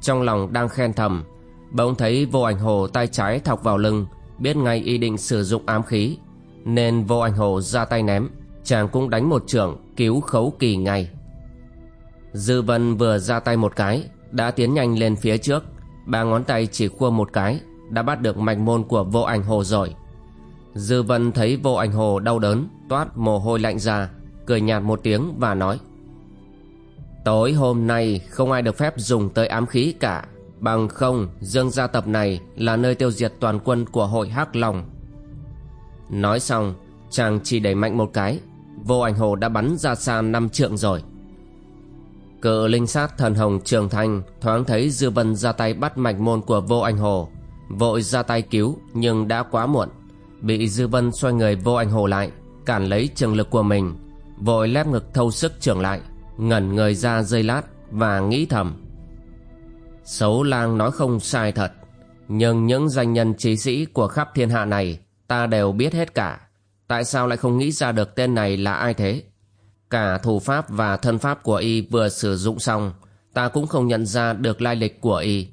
Trong lòng đang khen thầm, bỗng thấy vô ảnh hồ tay trái thọc vào lưng, biết ngay ý định sử dụng ám khí. Nên vô ảnh hồ ra tay ném, chàng cũng đánh một trưởng cứu khấu kỳ ngay. Dư vân vừa ra tay một cái, đã tiến nhanh lên phía trước, ba ngón tay chỉ khua một cái, đã bắt được mạch môn của vô ảnh hồ rồi. Dư vân thấy vô ảnh hồ đau đớn, toát mồ hôi lạnh ra, cười nhạt một tiếng và nói, Tối hôm nay không ai được phép dùng tới ám khí cả. Bằng không, dương gia tập này là nơi tiêu diệt toàn quân của hội Hắc Long. Nói xong, chàng chỉ đẩy mạnh một cái. Vô ảnh hồ đã bắn ra xa năm trượng rồi. Cự linh sát thần hồng trường thanh thoáng thấy Dư Vân ra tay bắt mạch môn của vô ảnh hồ, Vội ra tay cứu, nhưng đã quá muộn. Bị Dư Vân xoay người vô ảnh hồ lại, Cản lấy trường lực của mình Vội lép ngực thâu sức trưởng lại, Ngẩn người ra dây lát Và nghĩ thầm. Xấu lang nói không sai thật, Nhưng những danh nhân trí sĩ của khắp thiên hạ này, Ta đều biết hết cả. Tại sao lại không nghĩ ra được tên này là ai thế? Cả thủ pháp và thân pháp của y vừa sử dụng xong, Ta cũng không nhận ra được lai lịch của y.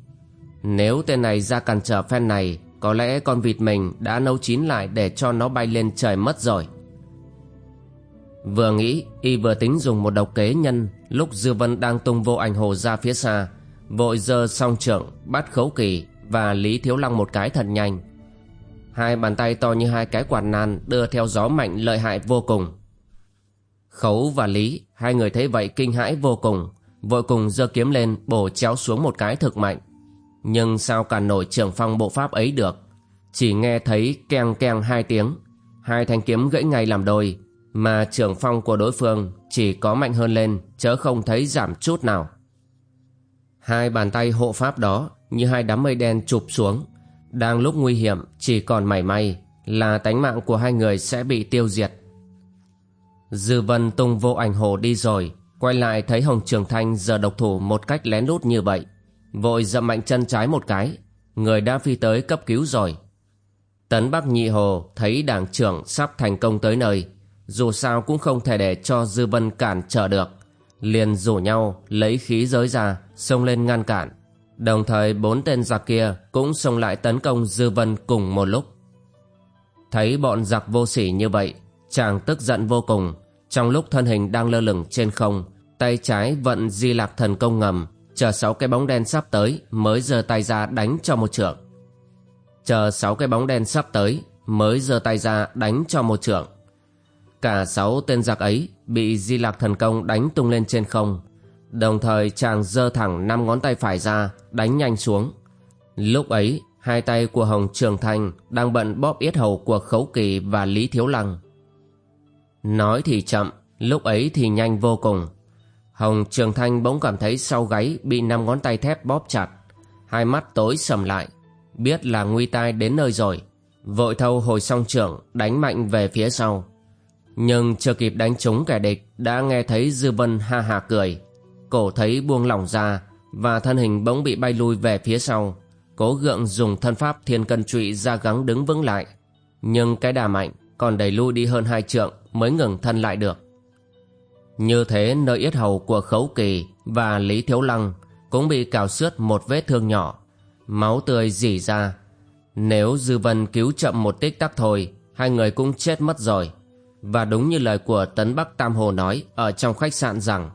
Nếu tên này ra cản trở phen này, Có lẽ con vịt mình đã nấu chín lại để cho nó bay lên trời mất rồi. Vừa nghĩ, y vừa tính dùng một độc kế nhân, Lúc Dư Vân đang tung vô ảnh hồ ra phía xa, Vội giơ song trượng, Bắt khấu kỳ Và Lý Thiếu Lăng một cái thật nhanh. Hai bàn tay to như hai cái quạt nan Đưa theo gió mạnh lợi hại vô cùng. Khấu và Lý, Hai người thấy vậy kinh hãi vô cùng, Vội cùng giơ kiếm lên bổ chéo xuống một cái thực mạnh. Nhưng sao cản nổi trường phong bộ pháp ấy được? Chỉ nghe thấy keng keng hai tiếng, Hai thanh kiếm gãy ngay làm đôi mà trưởng phong của đối phương chỉ có mạnh hơn lên chớ không thấy giảm chút nào. Hai bàn tay hộ pháp đó như hai đám mây đen chụp xuống, đang lúc nguy hiểm chỉ còn mảy may là tánh mạng của hai người sẽ bị tiêu diệt. Dư vân tung vô ảnh hồ đi rồi, quay lại thấy Hồng Trường Thanh giờ độc thủ một cách lén lút như vậy. Vội dậm mạnh chân trái một cái, người đã phi tới cấp cứu rồi. Tấn Bắc Nhị Hồ thấy đảng trưởng sắp thành công tới nơi, dù sao cũng không thể để cho Dư Vân cản trở được. Liền rủ nhau lấy khí giới ra, xông lên ngăn cản. Đồng thời bốn tên giặc kia cũng xông lại tấn công Dư Vân cùng một lúc. Thấy bọn giặc vô sỉ như vậy, chàng tức giận vô cùng. Trong lúc thân hình đang lơ lửng trên không, tay trái vận di lạc thần công ngầm, chờ sáu cái bóng đen sắp tới mới giơ tay ra đánh cho một trưởng Chờ sáu cái bóng đen sắp tới mới giơ tay ra đánh cho một trưởng Cả sáu tên giặc ấy bị di lạc thần công đánh tung lên trên không. Đồng thời chàng giơ thẳng năm ngón tay phải ra, đánh nhanh xuống. Lúc ấy, hai tay của Hồng Trường Thanh đang bận bóp yết hầu của Khấu Kỳ và Lý Thiếu Lăng. Nói thì chậm, lúc ấy thì nhanh vô cùng. Hồng Trường Thanh bỗng cảm thấy sau gáy bị năm ngón tay thép bóp chặt. Hai mắt tối sầm lại, biết là nguy tai đến nơi rồi. Vội thâu hồi song trưởng đánh mạnh về phía sau. Nhưng chưa kịp đánh trúng kẻ địch, đã nghe thấy Dư Vân ha hà cười. Cổ thấy buông lỏng ra và thân hình bỗng bị bay lui về phía sau. Cố gượng dùng thân pháp thiên cân trụy ra gắng đứng vững lại. Nhưng cái đà mạnh còn đẩy lui đi hơn hai trượng mới ngừng thân lại được. Như thế, nơi yết hầu của Khấu Kỳ và Lý Thiếu Lăng cũng bị cào xước một vết thương nhỏ. Máu tươi dỉ ra Nếu Dư Vân cứu chậm một tích tắc thôi, Hai người cũng chết mất rồi và đúng như lời của Tấn Bắc Tam Hồ nói Ở trong khách sạn rằng,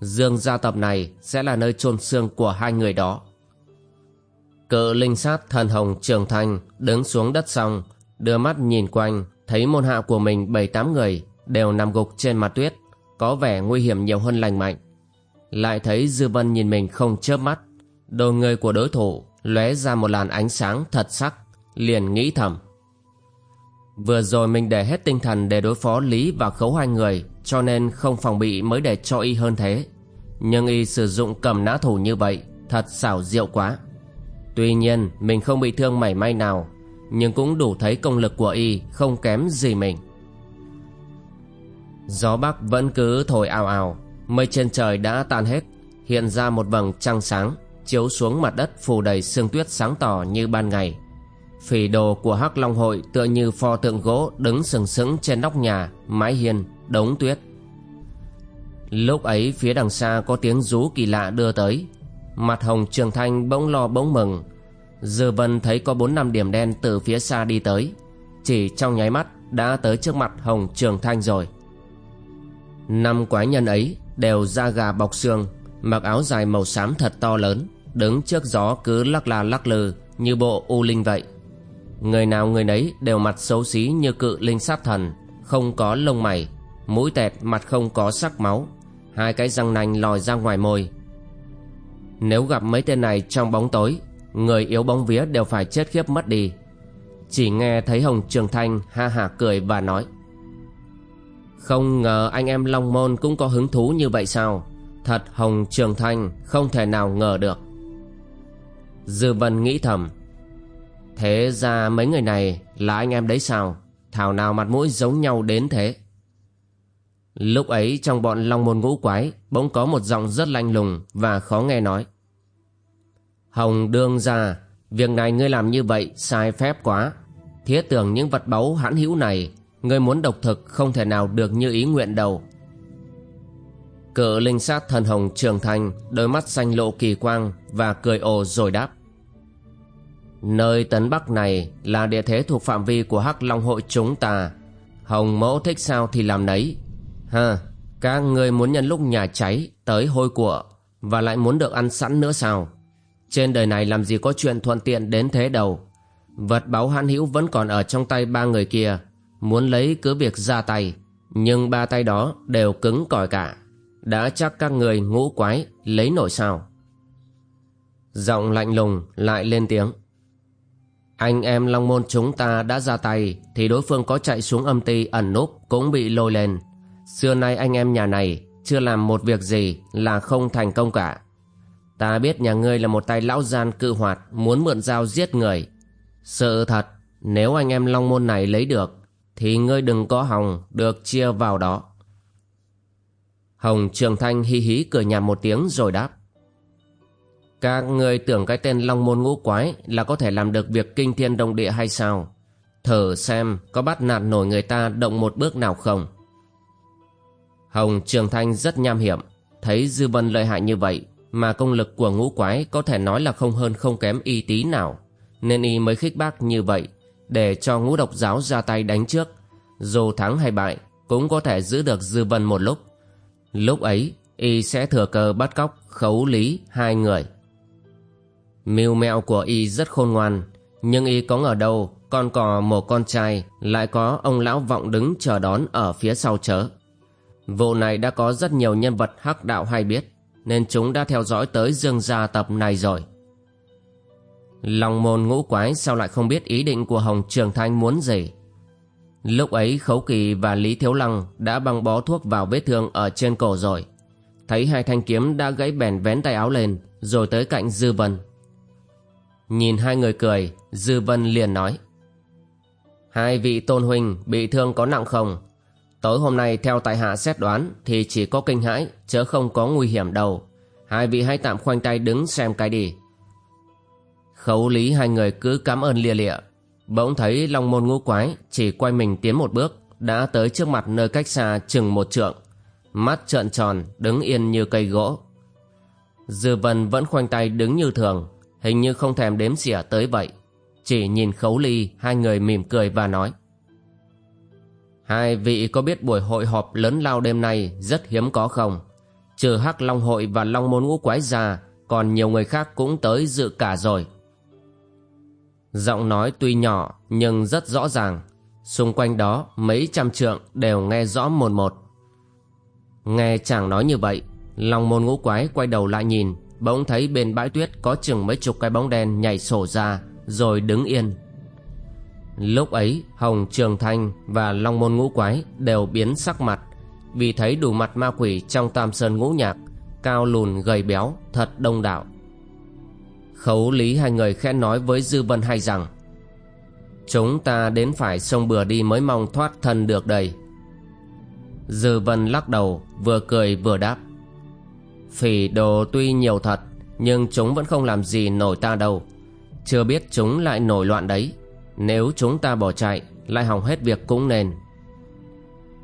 Dương gia tập này sẽ là nơi chôn xương của hai người đó. Cự linh sát thần hồng trường thanh Đứng xuống đất xong, Đưa mắt nhìn quanh, Thấy môn hạ của mình bảy tám người Đều nằm gục trên mặt tuyết, Có vẻ nguy hiểm nhiều hơn lành mạnh. Lại thấy Dư Vân nhìn mình không chớp mắt, Đôi người của đối thủ lóe ra một làn ánh sáng thật sắc, liền nghĩ thầm vừa rồi mình để hết tinh thần để đối phó lý và khấu hai người, cho nên không phòng bị mới để cho y hơn thế. Nhưng y sử dụng cầm nã thủ như vậy, thật xảo diệu quá. Tuy nhiên, mình không bị thương mảy may nào, nhưng cũng đủ thấy công lực của y không kém gì mình. Gió bắc vẫn cứ thổi ào ào, mây trên trời đã tan hết, hiện ra một vầng trăng sáng, chiếu xuống mặt đất phủ đầy sương tuyết sáng tỏ như ban ngày phỉ đồ của hắc long hội tựa như pho tượng gỗ đứng sừng sững trên nóc nhà, mái hiên, đống tuyết. Lúc ấy, phía đằng xa có tiếng rú kỳ lạ đưa tới. Mặt hồng trường thanh bỗng lo bỗng mừng. Dư vân thấy có bốn năm điểm đen từ phía xa đi tới. Chỉ trong nháy mắt đã tới trước mặt hồng trường thanh rồi. Năm quái nhân ấy đều da gà bọc xương, mặc áo dài màu xám thật to lớn, đứng trước gió cứ lắc la lắc lừ như bộ u linh vậy người nào người nấy đều mặt xấu xí như cự linh sát thần, không có lông mày, mũi tẹt, mặt không có sắc máu. Hai cái răng nanh lòi ra ngoài môi. Nếu gặp mấy tên này trong bóng tối, người yếu bóng vía đều phải chết khiếp mất đi. Chỉ nghe thấy hồng trường thanh ha hả cười và nói, không ngờ anh em long môn cũng có hứng thú như vậy sao? Thật hồng trường thanh không thể nào ngờ được. Dư Vân nghĩ thầm Thế ra mấy người này là anh em đấy sao? Thảo nào mặt mũi giống nhau đến thế? Lúc ấy trong bọn long môn ngũ quái Bỗng có một giọng rất lanh lùng Và khó nghe nói. Hồng đương ra, Việc này ngươi làm như vậy sai phép quá. Thiết tưởng những vật báu hãn hữu này, Ngươi muốn độc thực không thể nào được như ý nguyện đâu Cự linh sát thần hồng trường thành, Đôi mắt xanh lộ kỳ quang Và cười ồ rồi đáp. Nơi Tấn Bắc này là địa thế thuộc phạm vi của Hắc Long hội chúng ta. Hồng mẫu thích sao thì làm nấy. Ha, các người muốn nhân lúc nhà cháy tới hôi của và lại muốn được ăn sẵn nữa sao? Trên đời này làm gì có chuyện thuận tiện đến thế đâu. Vật báu hãn hữu vẫn còn ở trong tay ba người kia. Muốn lấy cứ việc ra tay. Nhưng ba tay đó đều cứng cỏi cả. Đã chắc các người ngũ quái lấy nổi sao? Giọng lạnh lùng lại lên tiếng. Anh em Long Môn chúng ta đã ra tay thì đối phương có chạy xuống âm ty ẩn núp cũng bị lôi lên. Xưa nay anh em nhà này chưa làm một việc gì là không thành công cả. Ta biết nhà ngươi là một tay lão gian cự hoạt muốn mượn dao giết người. Sự thật, nếu anh em Long Môn này lấy được thì ngươi đừng có hòng được chia vào đó. Hồng Trường Thanh hi hí cười nhạt một tiếng rồi đáp. Các người tưởng cái tên Long Môn Ngũ Quái là có thể làm được việc kinh thiên động địa hay sao? Thử xem có bắt nạt nổi người ta động một bước nào không? Hồng Trường Thanh rất nham hiểm, thấy Dư Vân lợi hại như vậy mà công lực của ngũ quái có thể nói là không hơn không kém y tí nào, nên y mới khích bác như vậy để cho ngũ độc giáo ra tay đánh trước, dù thắng hay bại cũng có thể giữ được Dư Vân một lúc. Lúc ấy, y sẽ thừa cơ bắt cóc khấu lý hai người. Mưu mẹo của y rất khôn ngoan, nhưng y có ngờ đâu con cò một con trai lại có ông lão vọng đứng chờ đón ở phía sau chớ. Vụ này đã có rất nhiều nhân vật hắc đạo hay biết, nên chúng đã theo dõi tới dương gia tập này rồi. Lòng môn ngũ quái sao lại không biết ý định của Hồng Trường Thanh muốn gì? Lúc ấy Khấu Kỳ và Lý Thiếu Lăng đã băng bó thuốc vào vết thương ở trên cổ rồi. Thấy hai thanh kiếm đã gãy bèn vén tay áo lên, rồi tới cạnh Dư Vân. Nhìn hai người cười, Dư Vân liền nói. Hai vị tôn huynh bị thương có nặng không? Tối hôm nay theo tại hạ xét đoán thì chỉ có kinh hãi, chớ không có nguy hiểm đâu. Hai vị hãy tạm khoanh tay đứng xem cái đi. Khấu lý hai người cứ cảm ơn lia lịa. Bỗng thấy Long Môn ngũ quái chỉ quay mình tiến một bước, đã tới trước mặt nơi cách xa chừng một trượng. Mắt trợn tròn, đứng yên như cây gỗ. Dư Vân vẫn khoanh tay đứng như thường, hình như không thèm đếm xỉa tới vậy. Chỉ nhìn khấu ly hai người mỉm cười và nói. Hai vị có biết buổi hội họp lớn lao đêm nay rất hiếm có không? Trừ Hắc Long Hội và Long Môn Ngũ Quái ra, còn nhiều người khác cũng tới dự cả rồi. Giọng nói tuy nhỏ nhưng rất rõ ràng, xung quanh đó mấy trăm trượng đều nghe rõ một một. Nghe chàng nói như vậy, Long Môn Ngũ Quái quay đầu lại nhìn, bỗng thấy bên bãi tuyết có chừng mấy chục cái bóng đen nhảy sổ ra, rồi đứng yên. Lúc ấy Hồng Trường Thanh và Long Môn Ngũ Quái đều biến sắc mặt Vì thấy đủ mặt ma quỷ trong tam sơn ngũ nhạc Cao lùn gầy béo thật đông đảo Khấu lý hai người khẽ nói với Dư Vân hay rằng Chúng ta đến phải sông bừa đi mới mong thoát thân được đây Dư Vân lắc đầu vừa cười vừa đáp Phỉ đồ tuy nhiều thật, Nhưng chúng vẫn không làm gì nổi ta đâu. Chưa biết chúng lại nổi loạn đấy. Nếu chúng ta bỏ chạy, Lại hỏng hết việc cũng nên.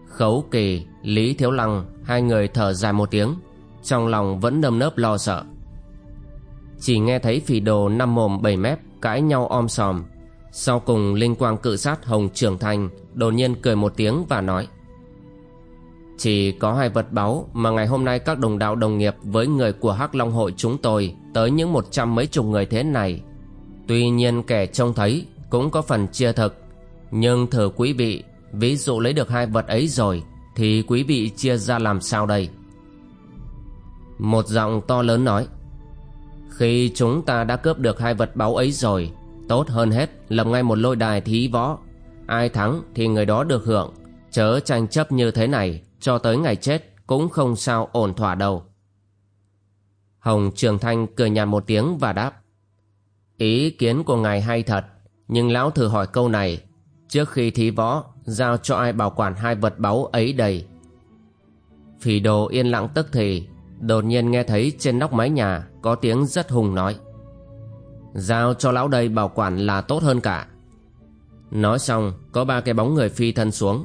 Khấu kỳ, Lý Thiếu Lăng, Hai người thở dài một tiếng, Trong lòng vẫn nâm nớp lo sợ. Chỉ nghe thấy phỉ đồ năm mồm bảy mép Cãi nhau om sòm. Sau cùng, linh quang cự sát Hồng Trường Thành Đột nhiên cười một tiếng và nói chỉ có hai vật báu Mà ngày hôm nay các đồng đạo đồng nghiệp Với người của Hắc Long Hội chúng tôi Tới những một trăm mấy chục người thế này. Tuy nhiên kẻ trông thấy cũng có phần chia thực. Nhưng thử quý vị, ví dụ lấy được hai vật ấy rồi, thì quý vị chia ra làm sao đây? Một giọng to lớn nói, khi chúng ta đã cướp được hai vật báu ấy rồi, tốt hơn hết lập ngay một lôi đài thí võ. Ai thắng thì người đó được hưởng chớ tranh chấp như thế này, cho tới ngày chết cũng không sao ổn thỏa đâu. Hồng trường thanh cười nhạt một tiếng và đáp, ý kiến của ngài hay thật, nhưng lão thử hỏi câu này. Trước khi thí võ, Giao cho ai bảo quản hai vật báu ấy đầy Phỉ đồ yên lặng tức thì, Đột nhiên nghe thấy trên nóc mái nhà Có tiếng rất hùng nói, Giao cho lão đây bảo quản là tốt hơn cả. Nói xong, Có ba cái bóng người phi thân xuống.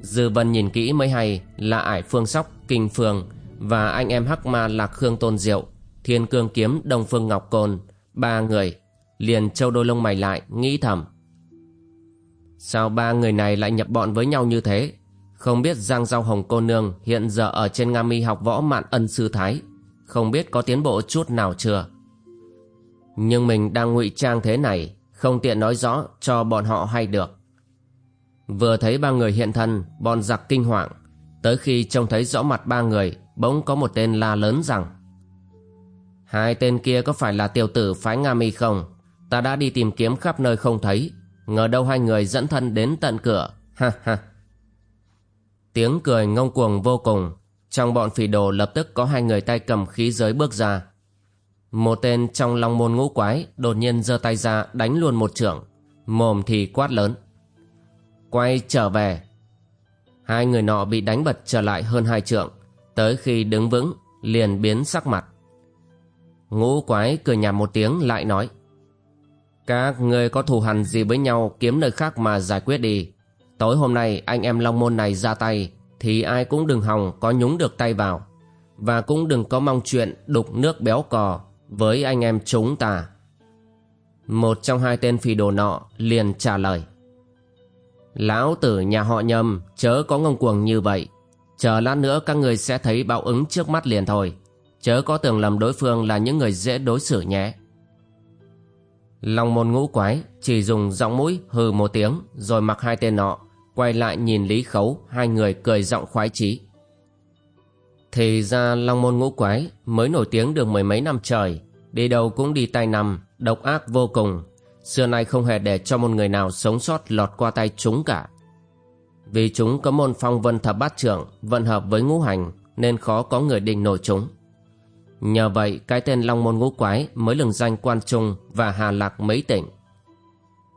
Dư vân nhìn kỹ mới hay Là ải phương sóc, kinh phương Và anh em hắc ma lạc khương tôn diệu Thiên cương kiếm đông phương ngọc côn Ba người liền trâu đôi lông mày lại nghĩ thầm. Sao ba người này lại nhập bọn với nhau như thế? Không biết giang giao hồng cô nương hiện giờ ở trên nga mi học võ mạn ân sư thái không biết có tiến bộ chút nào chưa? Nhưng mình đang ngụy trang thế này không tiện nói rõ cho bọn họ hay được vừa thấy ba người hiện thân, bọn giặc kinh hoàng tới khi trông thấy rõ mặt ba người, bỗng có một tên la lớn rằng, hai tên kia có phải là tiểu tử phái nga mi không? Ta đã đi tìm kiếm khắp nơi không thấy. Ngờ đâu hai người dẫn thân đến tận cửa. Ha ha. Tiếng cười ngông cuồng vô cùng. Trong bọn phỉ đồ lập tức có hai người tay cầm khí giới bước ra. Một tên trong long môn ngũ quái Đột nhiên giơ tay ra đánh luôn một trưởng. Mồm thì quát lớn Quay trở về Hai người nọ bị đánh bật trở lại hơn hai trượng, Tới khi đứng vững, Liền biến sắc mặt Ngũ quái cười nhạt một tiếng, lại nói, các người có thù hằn gì với nhau, kiếm nơi khác mà giải quyết đi. Tối hôm nay, anh em Long Môn này ra tay, thì ai cũng đừng hòng có nhúng được tay vào. Và cũng đừng có mong chuyện đục nước béo cò với anh em chúng ta. Một trong hai tên phi đồ nọ liền trả lời. Lão tử nhà họ nhầm, chớ có ngông cuồng như vậy. Chờ lát nữa các người sẽ thấy báo ứng trước mắt liền thôi. Chớ có tưởng lầm đối phương là những người dễ đối xử nhé. Long môn ngũ quái chỉ dùng giọng mũi hừ một tiếng, rồi mặc hai tên nọ, quay lại nhìn Lý Khấu, hai người cười giọng khoái chí. Thì ra Long môn ngũ quái mới nổi tiếng được mười mấy năm trời, đi đâu cũng đi tay nằm, độc ác vô cùng xưa nay không hề để cho một người nào sống sót lọt qua tay chúng cả. Vì chúng có môn phong vân thập bát trưởng vận hợp với ngũ hành nên khó có người định nổi chúng. Nhờ vậy cái tên Long Môn Ngũ Quái mới lừng danh quan trung và hà lạc mấy tỉnh.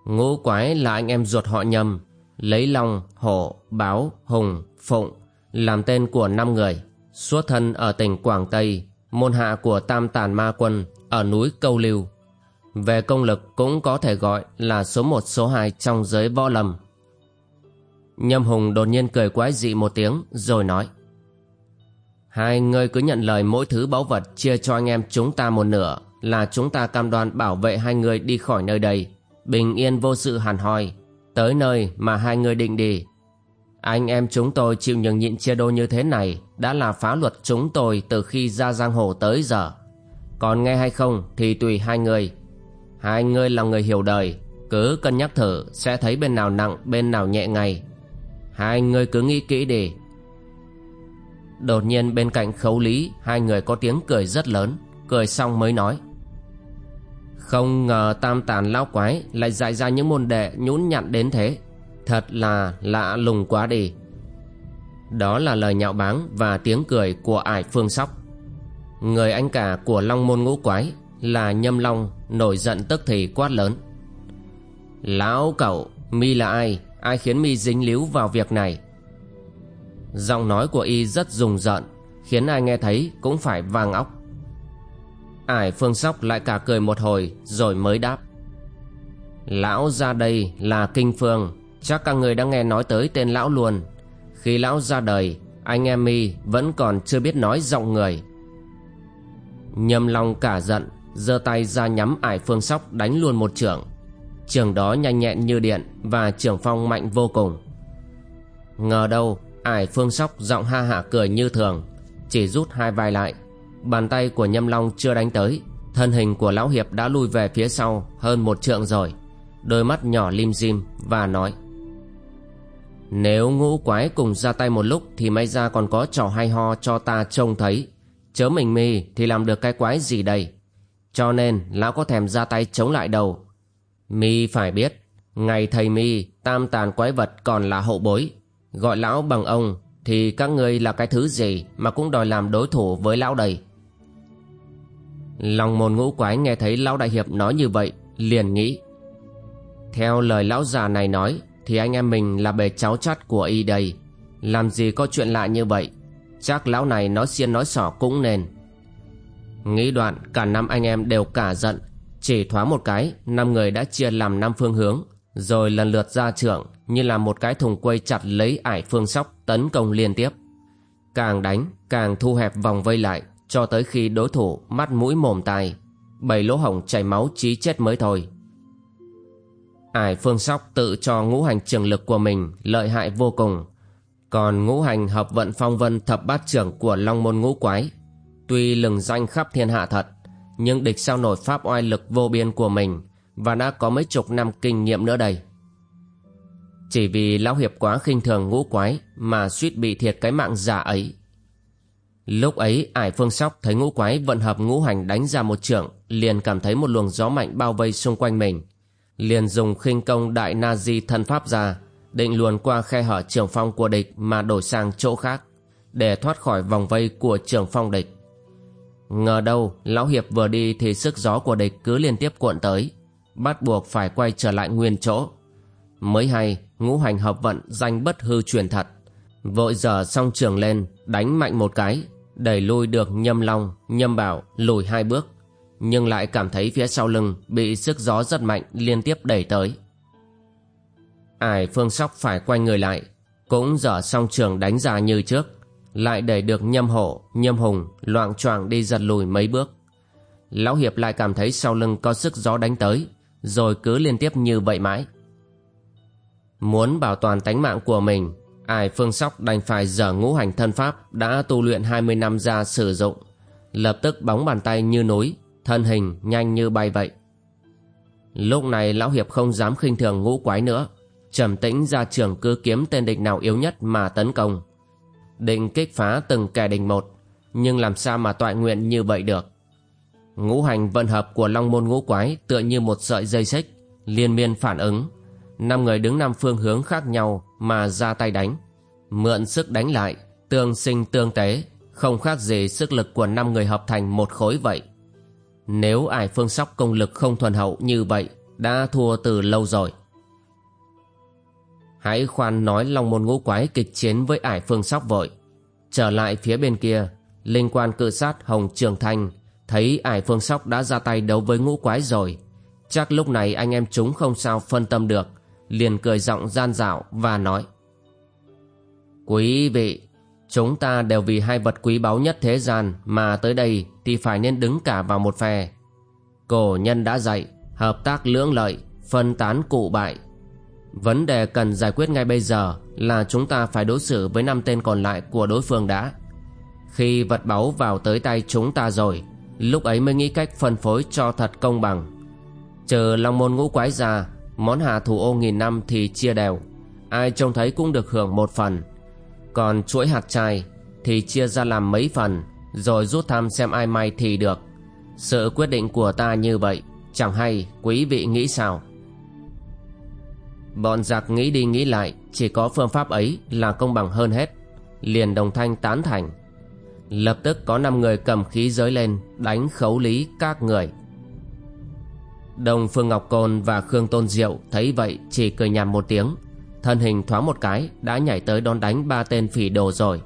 Ngũ Quái là anh em ruột họ nhầm, lấy Long, Hổ, Báo, Hùng, Phụng làm tên của năm người, xuất thân ở tỉnh Quảng Tây, môn hạ của Tam Tàn Ma Quân ở núi Câu Lưu. Về công lực cũng có thể gọi là số một số hai trong giới võ lâm. Nhâm Hùng đột nhiên cười quái dị một tiếng rồi nói Hai người cứ nhận lời mỗi thứ báu vật chia cho anh em chúng ta một nửa là chúng ta cam đoan bảo vệ hai người đi khỏi nơi đây, bình yên vô sự hàn hoi, tới nơi mà hai người định đi. Anh em chúng tôi chịu nhường nhịn chia đôi như thế này đã là phá luật chúng tôi từ khi ra giang hồ tới giờ. Còn nghe hay không thì tùy hai người. Hai người là người hiểu đời, cứ cân nhắc thử sẽ thấy bên nào nặng bên nào nhẹ ngay. Hai người cứ nghĩ kỹ đi. Đột nhiên bên cạnh khấu lý hai người có tiếng cười rất lớn, cười xong mới nói. Không ngờ tam tàn lão quái lại dạy ra những môn đệ nhũn nhặn đến thế. Thật là lạ lùng quá đi. Đó là lời nhạo báng và tiếng cười của ải phương sóc. Người anh cả của long môn ngũ quái là nhâm long nổi giận tức thì quát lớn. Lão cậu, mi là ai? Ai khiến mi dính líu vào việc này? Giọng nói của y rất rùng rợn, khiến ai nghe thấy cũng phải vang óc. Ải phương sóc lại cả cười một hồi rồi mới đáp. Lão ra đây là Kinh Phương, chắc các người đã nghe nói tới tên lão luôn. Khi lão ra đời, anh em mi vẫn còn chưa biết nói giọng người. Nhâm Long cả giận, giơ tay ra nhắm ải phương sóc đánh luôn một trưởng. Trường đó nhanh nhẹn như điện và trường phong mạnh vô cùng. Ngờ đâu, ải phương sóc giọng ha hả cười như thường, chỉ rút hai vai lại. Bàn tay của Nhâm Long chưa đánh tới, thân hình của Lão Hiệp đã lui về phía sau hơn một trượng rồi. Đôi mắt nhỏ lim dim và nói Nếu ngũ quái cùng ra tay một lúc thì may ra còn có trò hay ho cho ta trông thấy. Chớ mình mi thì làm được cái quái gì đây. Cho nên lão có thèm ra tay chống lại đâu Mi phải biết, ngày thầy Mi tam tàn quái vật còn là hậu bối. Gọi lão bằng ông thì các ngươi là cái thứ gì mà cũng đòi làm đối thủ với lão đây. Lòng môn ngũ quái nghe thấy lão đại hiệp nói như vậy, liền nghĩ. Theo lời lão già này nói, thì anh em mình là bề cháu chắt của y đây. Làm gì có chuyện lạ như vậy, chắc lão này nói xiên nói sỏ cũng nên. Nghĩ đoạn cả năm anh em đều cả giận chỉ thoáng một cái, năm người đã chia làm năm phương hướng, rồi lần lượt ra trưởng như là một cái thùng quây chặt lấy ải phương sóc tấn công liên tiếp. Càng đánh, càng thu hẹp vòng vây lại, cho tới khi đối thủ mắt mũi mồm tai, bảy lỗ hổng chảy máu chí chết mới thôi. Ải phương sóc tự cho ngũ hành trường lực của mình lợi hại vô cùng, còn ngũ hành hợp vận phong vân thập bát trưởng của long môn ngũ quái, tuy lừng danh khắp thiên hạ thật, nhưng địch sao nổi pháp oai lực vô biên của mình và đã có mấy chục năm kinh nghiệm nữa đây. Chỉ vì lão hiệp quá khinh thường ngũ quái mà suýt bị thiệt cái mạng giả ấy. Lúc ấy ải phương sóc thấy ngũ quái vận hợp ngũ hành đánh ra một trưởng liền cảm thấy một luồng gió mạnh bao vây xung quanh mình. Liền dùng khinh công đại na di thân pháp ra định luồn qua khe hở trường phong của địch mà đổi sang chỗ khác để thoát khỏi vòng vây của trường phong địch. Ngờ đâu, Lão Hiệp vừa đi thì sức gió của địch cứ liên tiếp cuộn tới. Bắt buộc phải quay trở lại nguyên chỗ. Mới hay, ngũ hành hợp vận danh bất hư truyền thật. Vội giờ xong trường lên, Đánh mạnh một cái, Đẩy lui được nhâm long, Nhâm bảo, lùi hai bước. Nhưng lại cảm thấy phía sau lưng Bị sức gió rất mạnh liên tiếp đẩy tới. Ải phương sóc phải quay người lại, Cũng dở xong trường đánh ra như trước lại đẩy được nhâm hộ, nhâm hùng loạng choạng đi giật lùi mấy bước. Lão Hiệp lại cảm thấy sau lưng có sức gió đánh tới, rồi cứ liên tiếp như vậy mãi. Muốn bảo toàn tánh mạng của mình, Ải Phương Sóc đành phải dở ngũ hành thân pháp đã tu luyện 20 năm ra sử dụng. Lập tức bóng bàn tay như núi, thân hình nhanh như bay vậy. Lúc này Lão Hiệp không dám khinh thường ngũ quái nữa, trầm tĩnh ra trường cứ kiếm tên địch nào yếu nhất mà tấn công định kích phá từng kẻ địch một, nhưng làm sao mà toại nguyện như vậy được. Ngũ hành vận hợp của long môn ngũ quái tựa như một sợi dây xích, liên miên phản ứng. Năm người đứng năm phương hướng khác nhau mà ra tay đánh. Mượn sức đánh lại, tương sinh tương tế, không khác gì sức lực của năm người hợp thành một khối vậy. Nếu ải phương sóc công lực không thuần hậu như vậy, đã thua từ lâu rồi. Hãy khoan nói Long Môn Ngũ Quái kịch chiến với ải phương sóc vội. Trở lại phía bên kia, linh quan cự sát Hồng Trường Thanh thấy ải phương sóc đã ra tay đấu với ngũ quái rồi. Chắc lúc này anh em chúng không sao phân tâm được, liền cười giọng gian dạo và nói. Quý vị, chúng ta đều vì hai vật quý báu nhất thế gian mà tới đây thì phải nên đứng cả vào một phe. Cổ nhân đã dạy Hợp tác lưỡng lợi Phân tán cụ bại Vấn đề cần giải quyết ngay bây giờ Là chúng ta phải đối xử với năm tên còn lại của đối phương đã. Khi vật báu vào tới tay chúng ta rồi, Lúc ấy mới nghĩ cách phân phối cho thật công bằng. Chờ long môn ngũ quái ra, Món hà thủ ô nghìn năm thì chia đều. Ai trông thấy cũng được hưởng một phần. Còn chuỗi hạt trai Thì chia ra làm mấy phần, Rồi rút thăm xem ai may thì được. Sự quyết định của ta như vậy, Chẳng hay quý vị nghĩ sao? Bọn giặc nghĩ đi nghĩ lại, Chỉ có phương pháp ấy là công bằng hơn hết. Liền đồng thanh tán thành. Lập tức có 5 người cầm khí giới lên, Đánh khấu lý các người. Đồng Phương Ngọc Côn và Khương Tôn Diệu Thấy vậy chỉ cười nhằm một tiếng. Thân hình thoáng một cái, Đã nhảy tới đón đánh ba tên phỉ đồ rồi.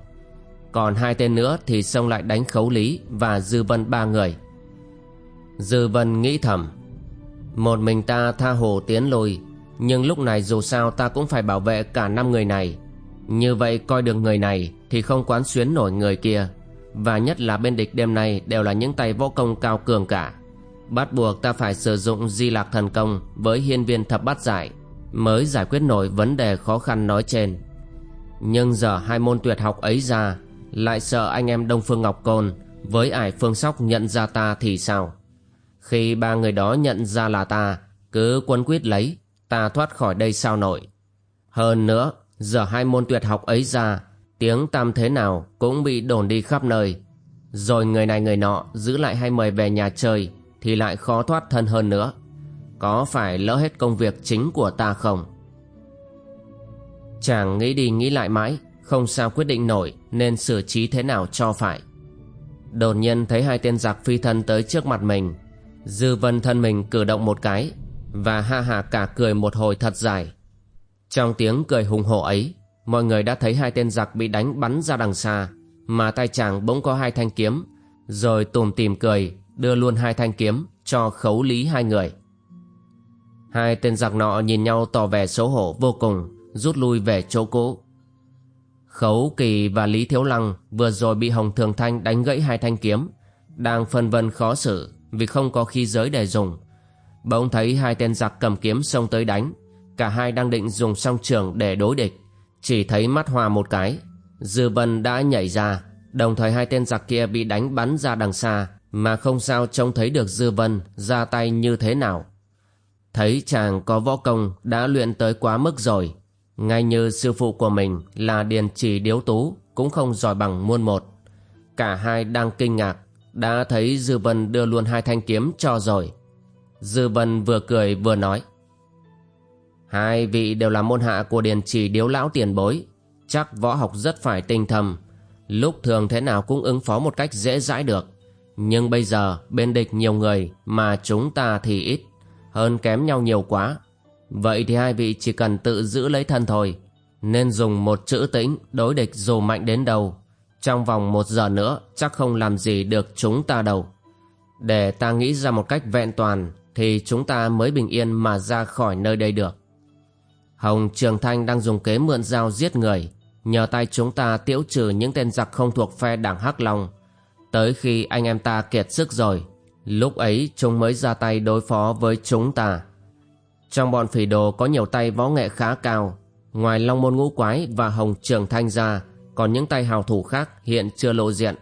Còn hai tên nữa thì xông lại đánh khấu lý Và Dư Vân ba người. Dư Vân nghĩ thầm, Một mình ta tha hồ tiến lùi nhưng lúc này dù sao ta cũng phải bảo vệ cả năm người này. Như vậy coi được người này Thì không quán xuyến nổi người kia. Và nhất là bên địch đêm nay Đều là những tay võ công cao cường cả. Bắt buộc ta phải sử dụng di lạc thần công Với hiên viên thập bát giải Mới giải quyết nổi vấn đề khó khăn nói trên. Nhưng giờ hai môn tuyệt học ấy ra, Lại sợ anh em Đông Phương Ngọc Côn Với ải Phương Sóc nhận ra ta thì sao? Khi ba người đó nhận ra là ta, Cứ quấn quyết lấy. Ta thoát khỏi đây sao nổi Hơn nữa, Giờ hai môn tuyệt học ấy ra, Tiếng tam thế nào cũng bị đồn đi khắp nơi. Rồi người này người nọ Giữ lại hay mời về nhà chơi Thì lại khó thoát thân hơn nữa. Có phải lỡ hết công việc chính của ta không? Chàng nghĩ đi nghĩ lại mãi, Không sao quyết định nổi Nên xử trí thế nào cho phải. Đột nhiên thấy hai tên giặc phi thân tới trước mặt mình. Dư vân thân mình cử động một cái và ha hà cả cười một hồi thật dài. Trong tiếng cười hùng hổ ấy, mọi người đã thấy hai tên giặc bị đánh bắn ra đằng xa, mà tay chàng bỗng có hai thanh kiếm, rồi tùm tìm cười, đưa luôn hai thanh kiếm cho khấu lý hai người. Hai tên giặc nọ nhìn nhau tỏ vẻ xấu hổ vô cùng, rút lui về chỗ cũ. Khấu Kỳ và Lý Thiếu Lăng vừa rồi bị Hồng Thường Thanh đánh gãy hai thanh kiếm, đang phân vân khó xử vì không có khí giới để dùng Bỗng thấy hai tên giặc cầm kiếm xông tới đánh. Cả hai đang định dùng song trường để đối địch. Chỉ thấy mắt hòa một cái. Dư vân đã nhảy ra. Đồng thời hai tên giặc kia bị đánh bắn ra đằng xa. Mà không sao trông thấy được Dư vân ra tay như thế nào. Thấy chàng có võ công đã luyện tới quá mức rồi. Ngay như sư phụ của mình là Điền Trì Điếu Tú Cũng không giỏi bằng muôn một. Cả hai đang kinh ngạc. Đã thấy Dư Vân đưa luôn hai thanh kiếm cho rồi. Dư Vân vừa cười vừa nói. Hai vị đều là môn hạ của Điền Trì Điếu Lão tiền bối. Chắc võ học rất phải tinh thầm. Lúc thường thế nào cũng ứng phó một cách dễ dãi được. Nhưng bây giờ, bên địch nhiều người Mà chúng ta thì ít. Hơn kém nhau nhiều quá. Vậy thì hai vị chỉ cần tự giữ lấy thân thôi. Nên dùng một chữ tĩnh Đối địch dù mạnh đến đâu. Trong vòng một giờ nữa, Chắc không làm gì được chúng ta đâu. Để ta nghĩ ra một cách vẹn toàn thì chúng ta mới bình yên mà ra khỏi nơi đây được. Hồng Trường Thanh đang dùng kế mượn dao giết người, nhờ tay chúng ta tiễu trừ những tên giặc không thuộc phe đảng Hắc Long. Tới khi anh em ta kiệt sức rồi, lúc ấy chúng mới ra tay đối phó với chúng ta. Trong bọn phỉ đồ có nhiều tay võ nghệ khá cao, ngoài Long Môn Ngũ Quái và Hồng Trường Thanh ra, còn những tay hào thủ khác hiện chưa lộ diện.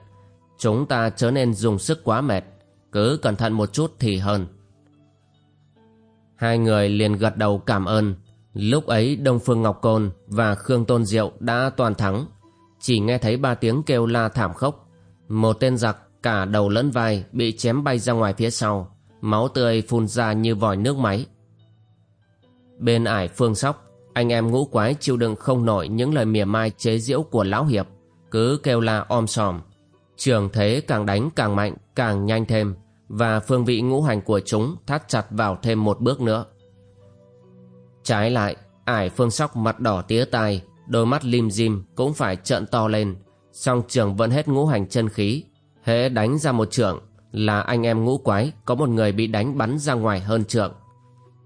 Chúng ta chớ nên dùng sức quá mệt, cứ cẩn thận một chút thì hơn. Hai người liền gật đầu cảm ơn. Lúc ấy Đông Phương Ngọc Côn và Khương Tôn Diệu đã toàn thắng. Chỉ nghe thấy ba tiếng kêu la thảm khốc. Một tên giặc cả đầu lẫn vai bị chém bay ra ngoài phía sau. Máu tươi phun ra như vòi nước máy. Bên ải phương sóc, anh em ngũ quái chịu đựng không nổi những lời mỉa mai chế giễu của Lão Hiệp. Cứ kêu la om sòm. Trường thế càng đánh càng mạnh, càng nhanh thêm và phương vị ngũ hành của chúng thắt chặt vào thêm một bước nữa. Trái lại, ải phương sóc mặt đỏ tía tai, đôi mắt lim dim cũng phải trợn to lên, song trường vẫn hết ngũ hành chân khí. Hễ đánh ra một trường là anh em ngũ quái có một người bị đánh bắn ra ngoài hơn trường.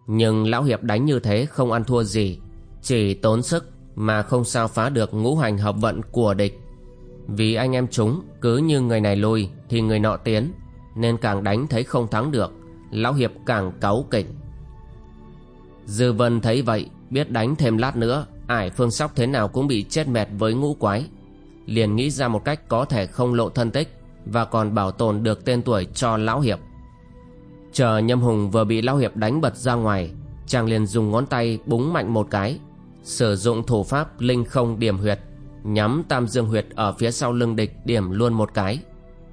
Nhưng lão hiệp đánh như thế không ăn thua gì, chỉ tốn sức mà không sao phá được ngũ hành hợp vận của địch. Vì anh em chúng cứ như người này lui thì người nọ tiến nên càng đánh thấy không thắng được. Lão Hiệp càng cáu kỉnh. Dư Vân thấy vậy, Biết đánh thêm lát nữa, Ải phương sóc thế nào cũng bị chết mệt với ngũ quái. Liền nghĩ ra một cách có thể không lộ thân tích, Và còn bảo tồn được tên tuổi cho Lão Hiệp. Chờ Nhâm Hùng vừa bị Lão Hiệp đánh bật ra ngoài, Chàng liền dùng ngón tay búng mạnh một cái, Sử dụng thủ pháp linh không điểm huyệt, Nhắm tam dương huyệt ở phía sau lưng địch điểm luôn một cái.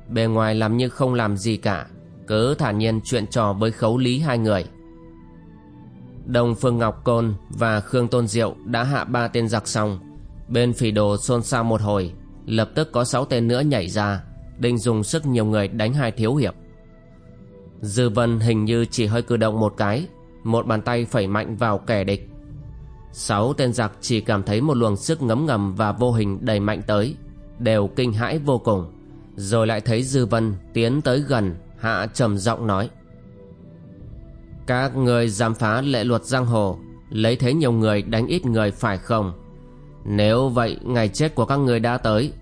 Bề ngoài làm như không làm gì cả Cứ thản nhiên chuyện trò với khấu lý hai người. Đồng Phương Ngọc Côn và Khương Tôn Diệu đã hạ ba tên giặc xong. Bên phỉ đồ xôn xao một hồi, Lập tức có sáu tên nữa nhảy ra, Định dùng sức nhiều người đánh hai thiếu hiệp. Dư Vân hình như chỉ hơi cử động một cái, Một bàn tay phẩy mạnh vào kẻ địch. Sáu tên giặc chỉ cảm thấy một luồng sức ngấm ngầm và vô hình đầy mạnh tới, Đều kinh hãi vô cùng. Rồi lại thấy Dư Vân tiến tới gần, Hạ trầm giọng nói. Các người dám phá lệ luật giang hồ, Lấy thế nhiều người đánh ít người phải không? Nếu vậy, ngày chết của các người đã tới.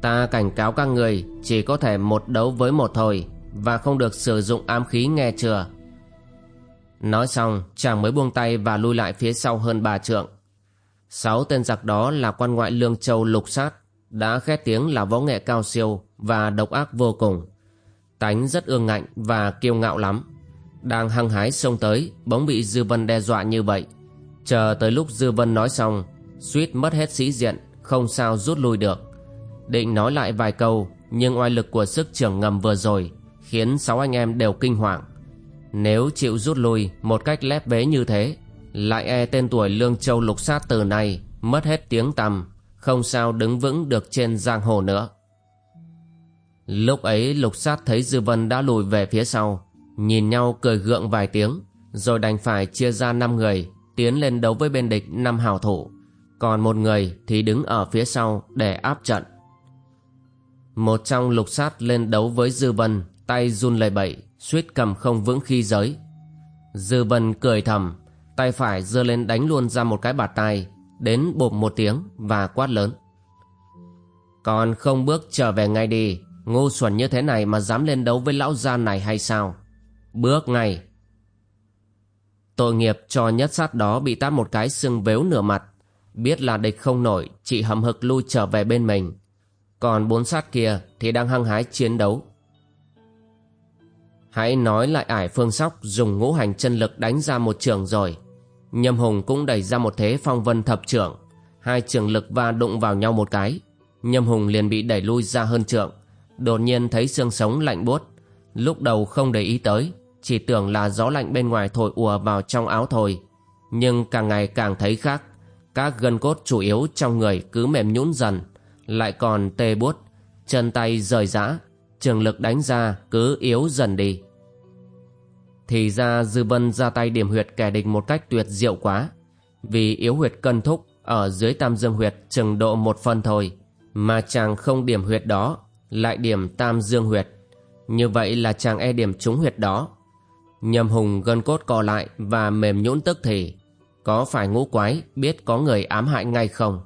Ta cảnh cáo các người chỉ có thể một đấu với một thôi Và không được sử dụng ám khí nghe chưa Nói xong, chàng mới buông tay và lui lại phía sau hơn ba trượng. Sáu tên giặc đó là quan ngoại lương châu lục sát đã khét tiếng là võ nghệ cao siêu và độc ác vô cùng. Tánh rất ương ngạnh và kiêu ngạo lắm. Đang hăng hái xông tới, Bỗng bị Dư Vân đe dọa như vậy. Chờ tới lúc Dư Vân nói xong, Suýt mất hết sĩ diện, Không sao rút lui được. Định nói lại vài câu, Nhưng oai lực của sức trưởng ngầm vừa rồi Khiến sáu anh em đều kinh hoàng. Nếu chịu rút lui một cách lép vế như thế, Lại e tên tuổi Lương Châu lục sát từ nay Mất hết tiếng tăm. Không sao đứng vững được trên giang hồ nữa. Lúc ấy, lục sát thấy Dư Vân đã lùi về phía sau, Nhìn nhau cười gượng vài tiếng, Rồi đành phải chia ra 5 người, Tiến lên đấu với bên địch năm hào thủ. Còn một người thì đứng ở phía sau để áp trận. Một trong lục sát lên đấu với Dư Vân, Tay run lẩy bẩy, suýt cầm không vững khi giới. Dư vân cười thầm, tay phải giơ lên đánh luôn ra một cái bạt tay đến bộp một tiếng và quát lớn. Còn không bước trở về ngay đi, ngu xuẩn như thế này mà dám lên đấu với lão gia này hay sao? Bước ngay. Tội nghiệp cho nhất sát đó bị tát một cái xương vếu nửa mặt. Biết là địch không nổi, chị hầm hực lui trở về bên mình. Còn bốn sát kia thì đang hăng hái chiến đấu. Hãy nói lại ải phương sóc dùng ngũ hành chân lực đánh ra một trường rồi. Nhâm Hùng cũng đẩy ra một thế phong vân thập trưởng. Hai trường lực va đụng vào nhau một cái. Nhâm Hùng liền bị đẩy lui ra hơn trượng. Đột nhiên thấy xương sống lạnh buốt. Lúc đầu không để ý tới. Chỉ tưởng là gió lạnh bên ngoài thổi ùa vào trong áo thôi. Nhưng càng ngày càng thấy khác. Các gân cốt chủ yếu trong người cứ mềm nhũn dần. Lại còn tê buốt. Chân tay rời rã, trường lực đánh ra cứ yếu dần đi. Thì ra Dư Vân ra tay điểm huyệt kẻ địch một cách tuyệt diệu quá. Vì yếu huyệt cân thúc ở dưới tam dương huyệt chừng độ một phần thôi, mà chàng không điểm huyệt đó, lại điểm tam dương huyệt. Như vậy là chàng e điểm trúng huyệt đó. Nhầm hùng gân cốt co lại và mềm nhũn tức thì. Có phải ngũ quái biết có người ám hại ngay không?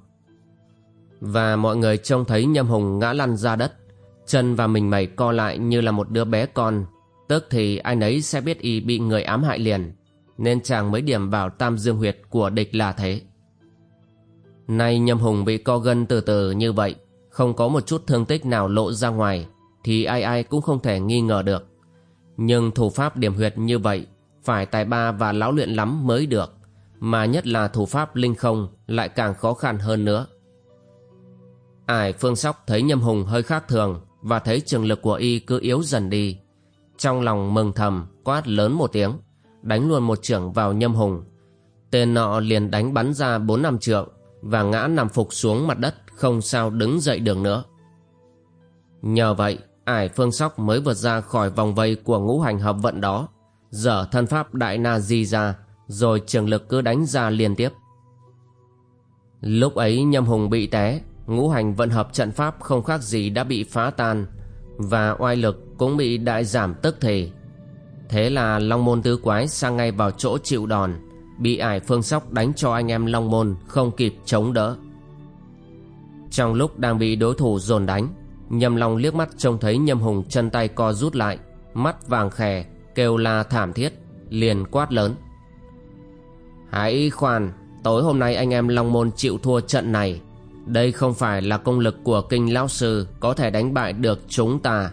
Và mọi người trông thấy nhâm hùng ngã lăn ra đất Chân và mình mẩy co lại như là một đứa bé con Tức thì anh ấy sẽ biết y bị người ám hại liền, Nên chàng mới điểm vào tam dương huyệt của địch là thế Nay nhâm hùng bị co gân từ từ như vậy, Không có một chút thương tích nào lộ ra ngoài, Thì ai ai cũng không thể nghi ngờ được Nhưng thủ pháp điểm huyệt như vậy, Phải tài ba và lão luyện lắm mới được, Mà nhất là thủ pháp linh không Lại càng khó khăn hơn nữa Ải phương sóc thấy nhâm hùng hơi khác thường và thấy trường lực của y cứ yếu dần đi. Trong lòng mừng thầm, quát lớn một tiếng, đánh luôn một trưởng vào nhâm hùng. Tên nọ liền đánh bắn ra bốn năm trượng và ngã nằm phục xuống mặt đất không sao đứng dậy được nữa. Nhờ vậy, ải phương sóc mới vượt ra khỏi vòng vây của ngũ hành hợp vận đó, dở thân pháp đại na di ra, rồi trường lực cứ đánh ra liên tiếp. Lúc ấy nhâm hùng bị té, ngũ hành vận hợp trận pháp không khác gì đã bị phá tan và oai lực cũng bị đại giảm tức thì. Thế là long môn tứ quái sang ngay vào chỗ chịu đòn, bị ải phương sóc đánh cho anh em long môn không kịp chống đỡ. Trong lúc đang bị đối thủ dồn đánh, nhâm long liếc mắt trông thấy nhâm hùng chân tay co rút lại, mắt vàng khè, kêu la thảm thiết, liền quát lớn. Hãy khoan, tối hôm nay anh em long môn chịu thua trận này đây không phải là công lực của kinh lão sư có thể đánh bại được chúng ta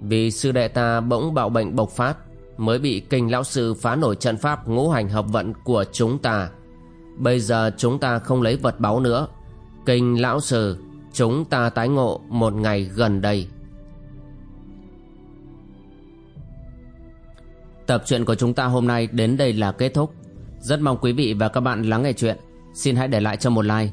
vì sư đệ ta bỗng bạo bệnh bộc phát, mới bị kinh lão sư phá nổi trận pháp ngũ hành hợp vận của chúng ta bây giờ chúng ta không lấy vật báu nữa kinh lão sư, chúng ta tái ngộ một ngày gần đây Tập truyện của chúng ta hôm nay đến đây là kết thúc. Rất mong quý vị và các bạn lắng nghe chuyện. Xin hãy để lại cho một like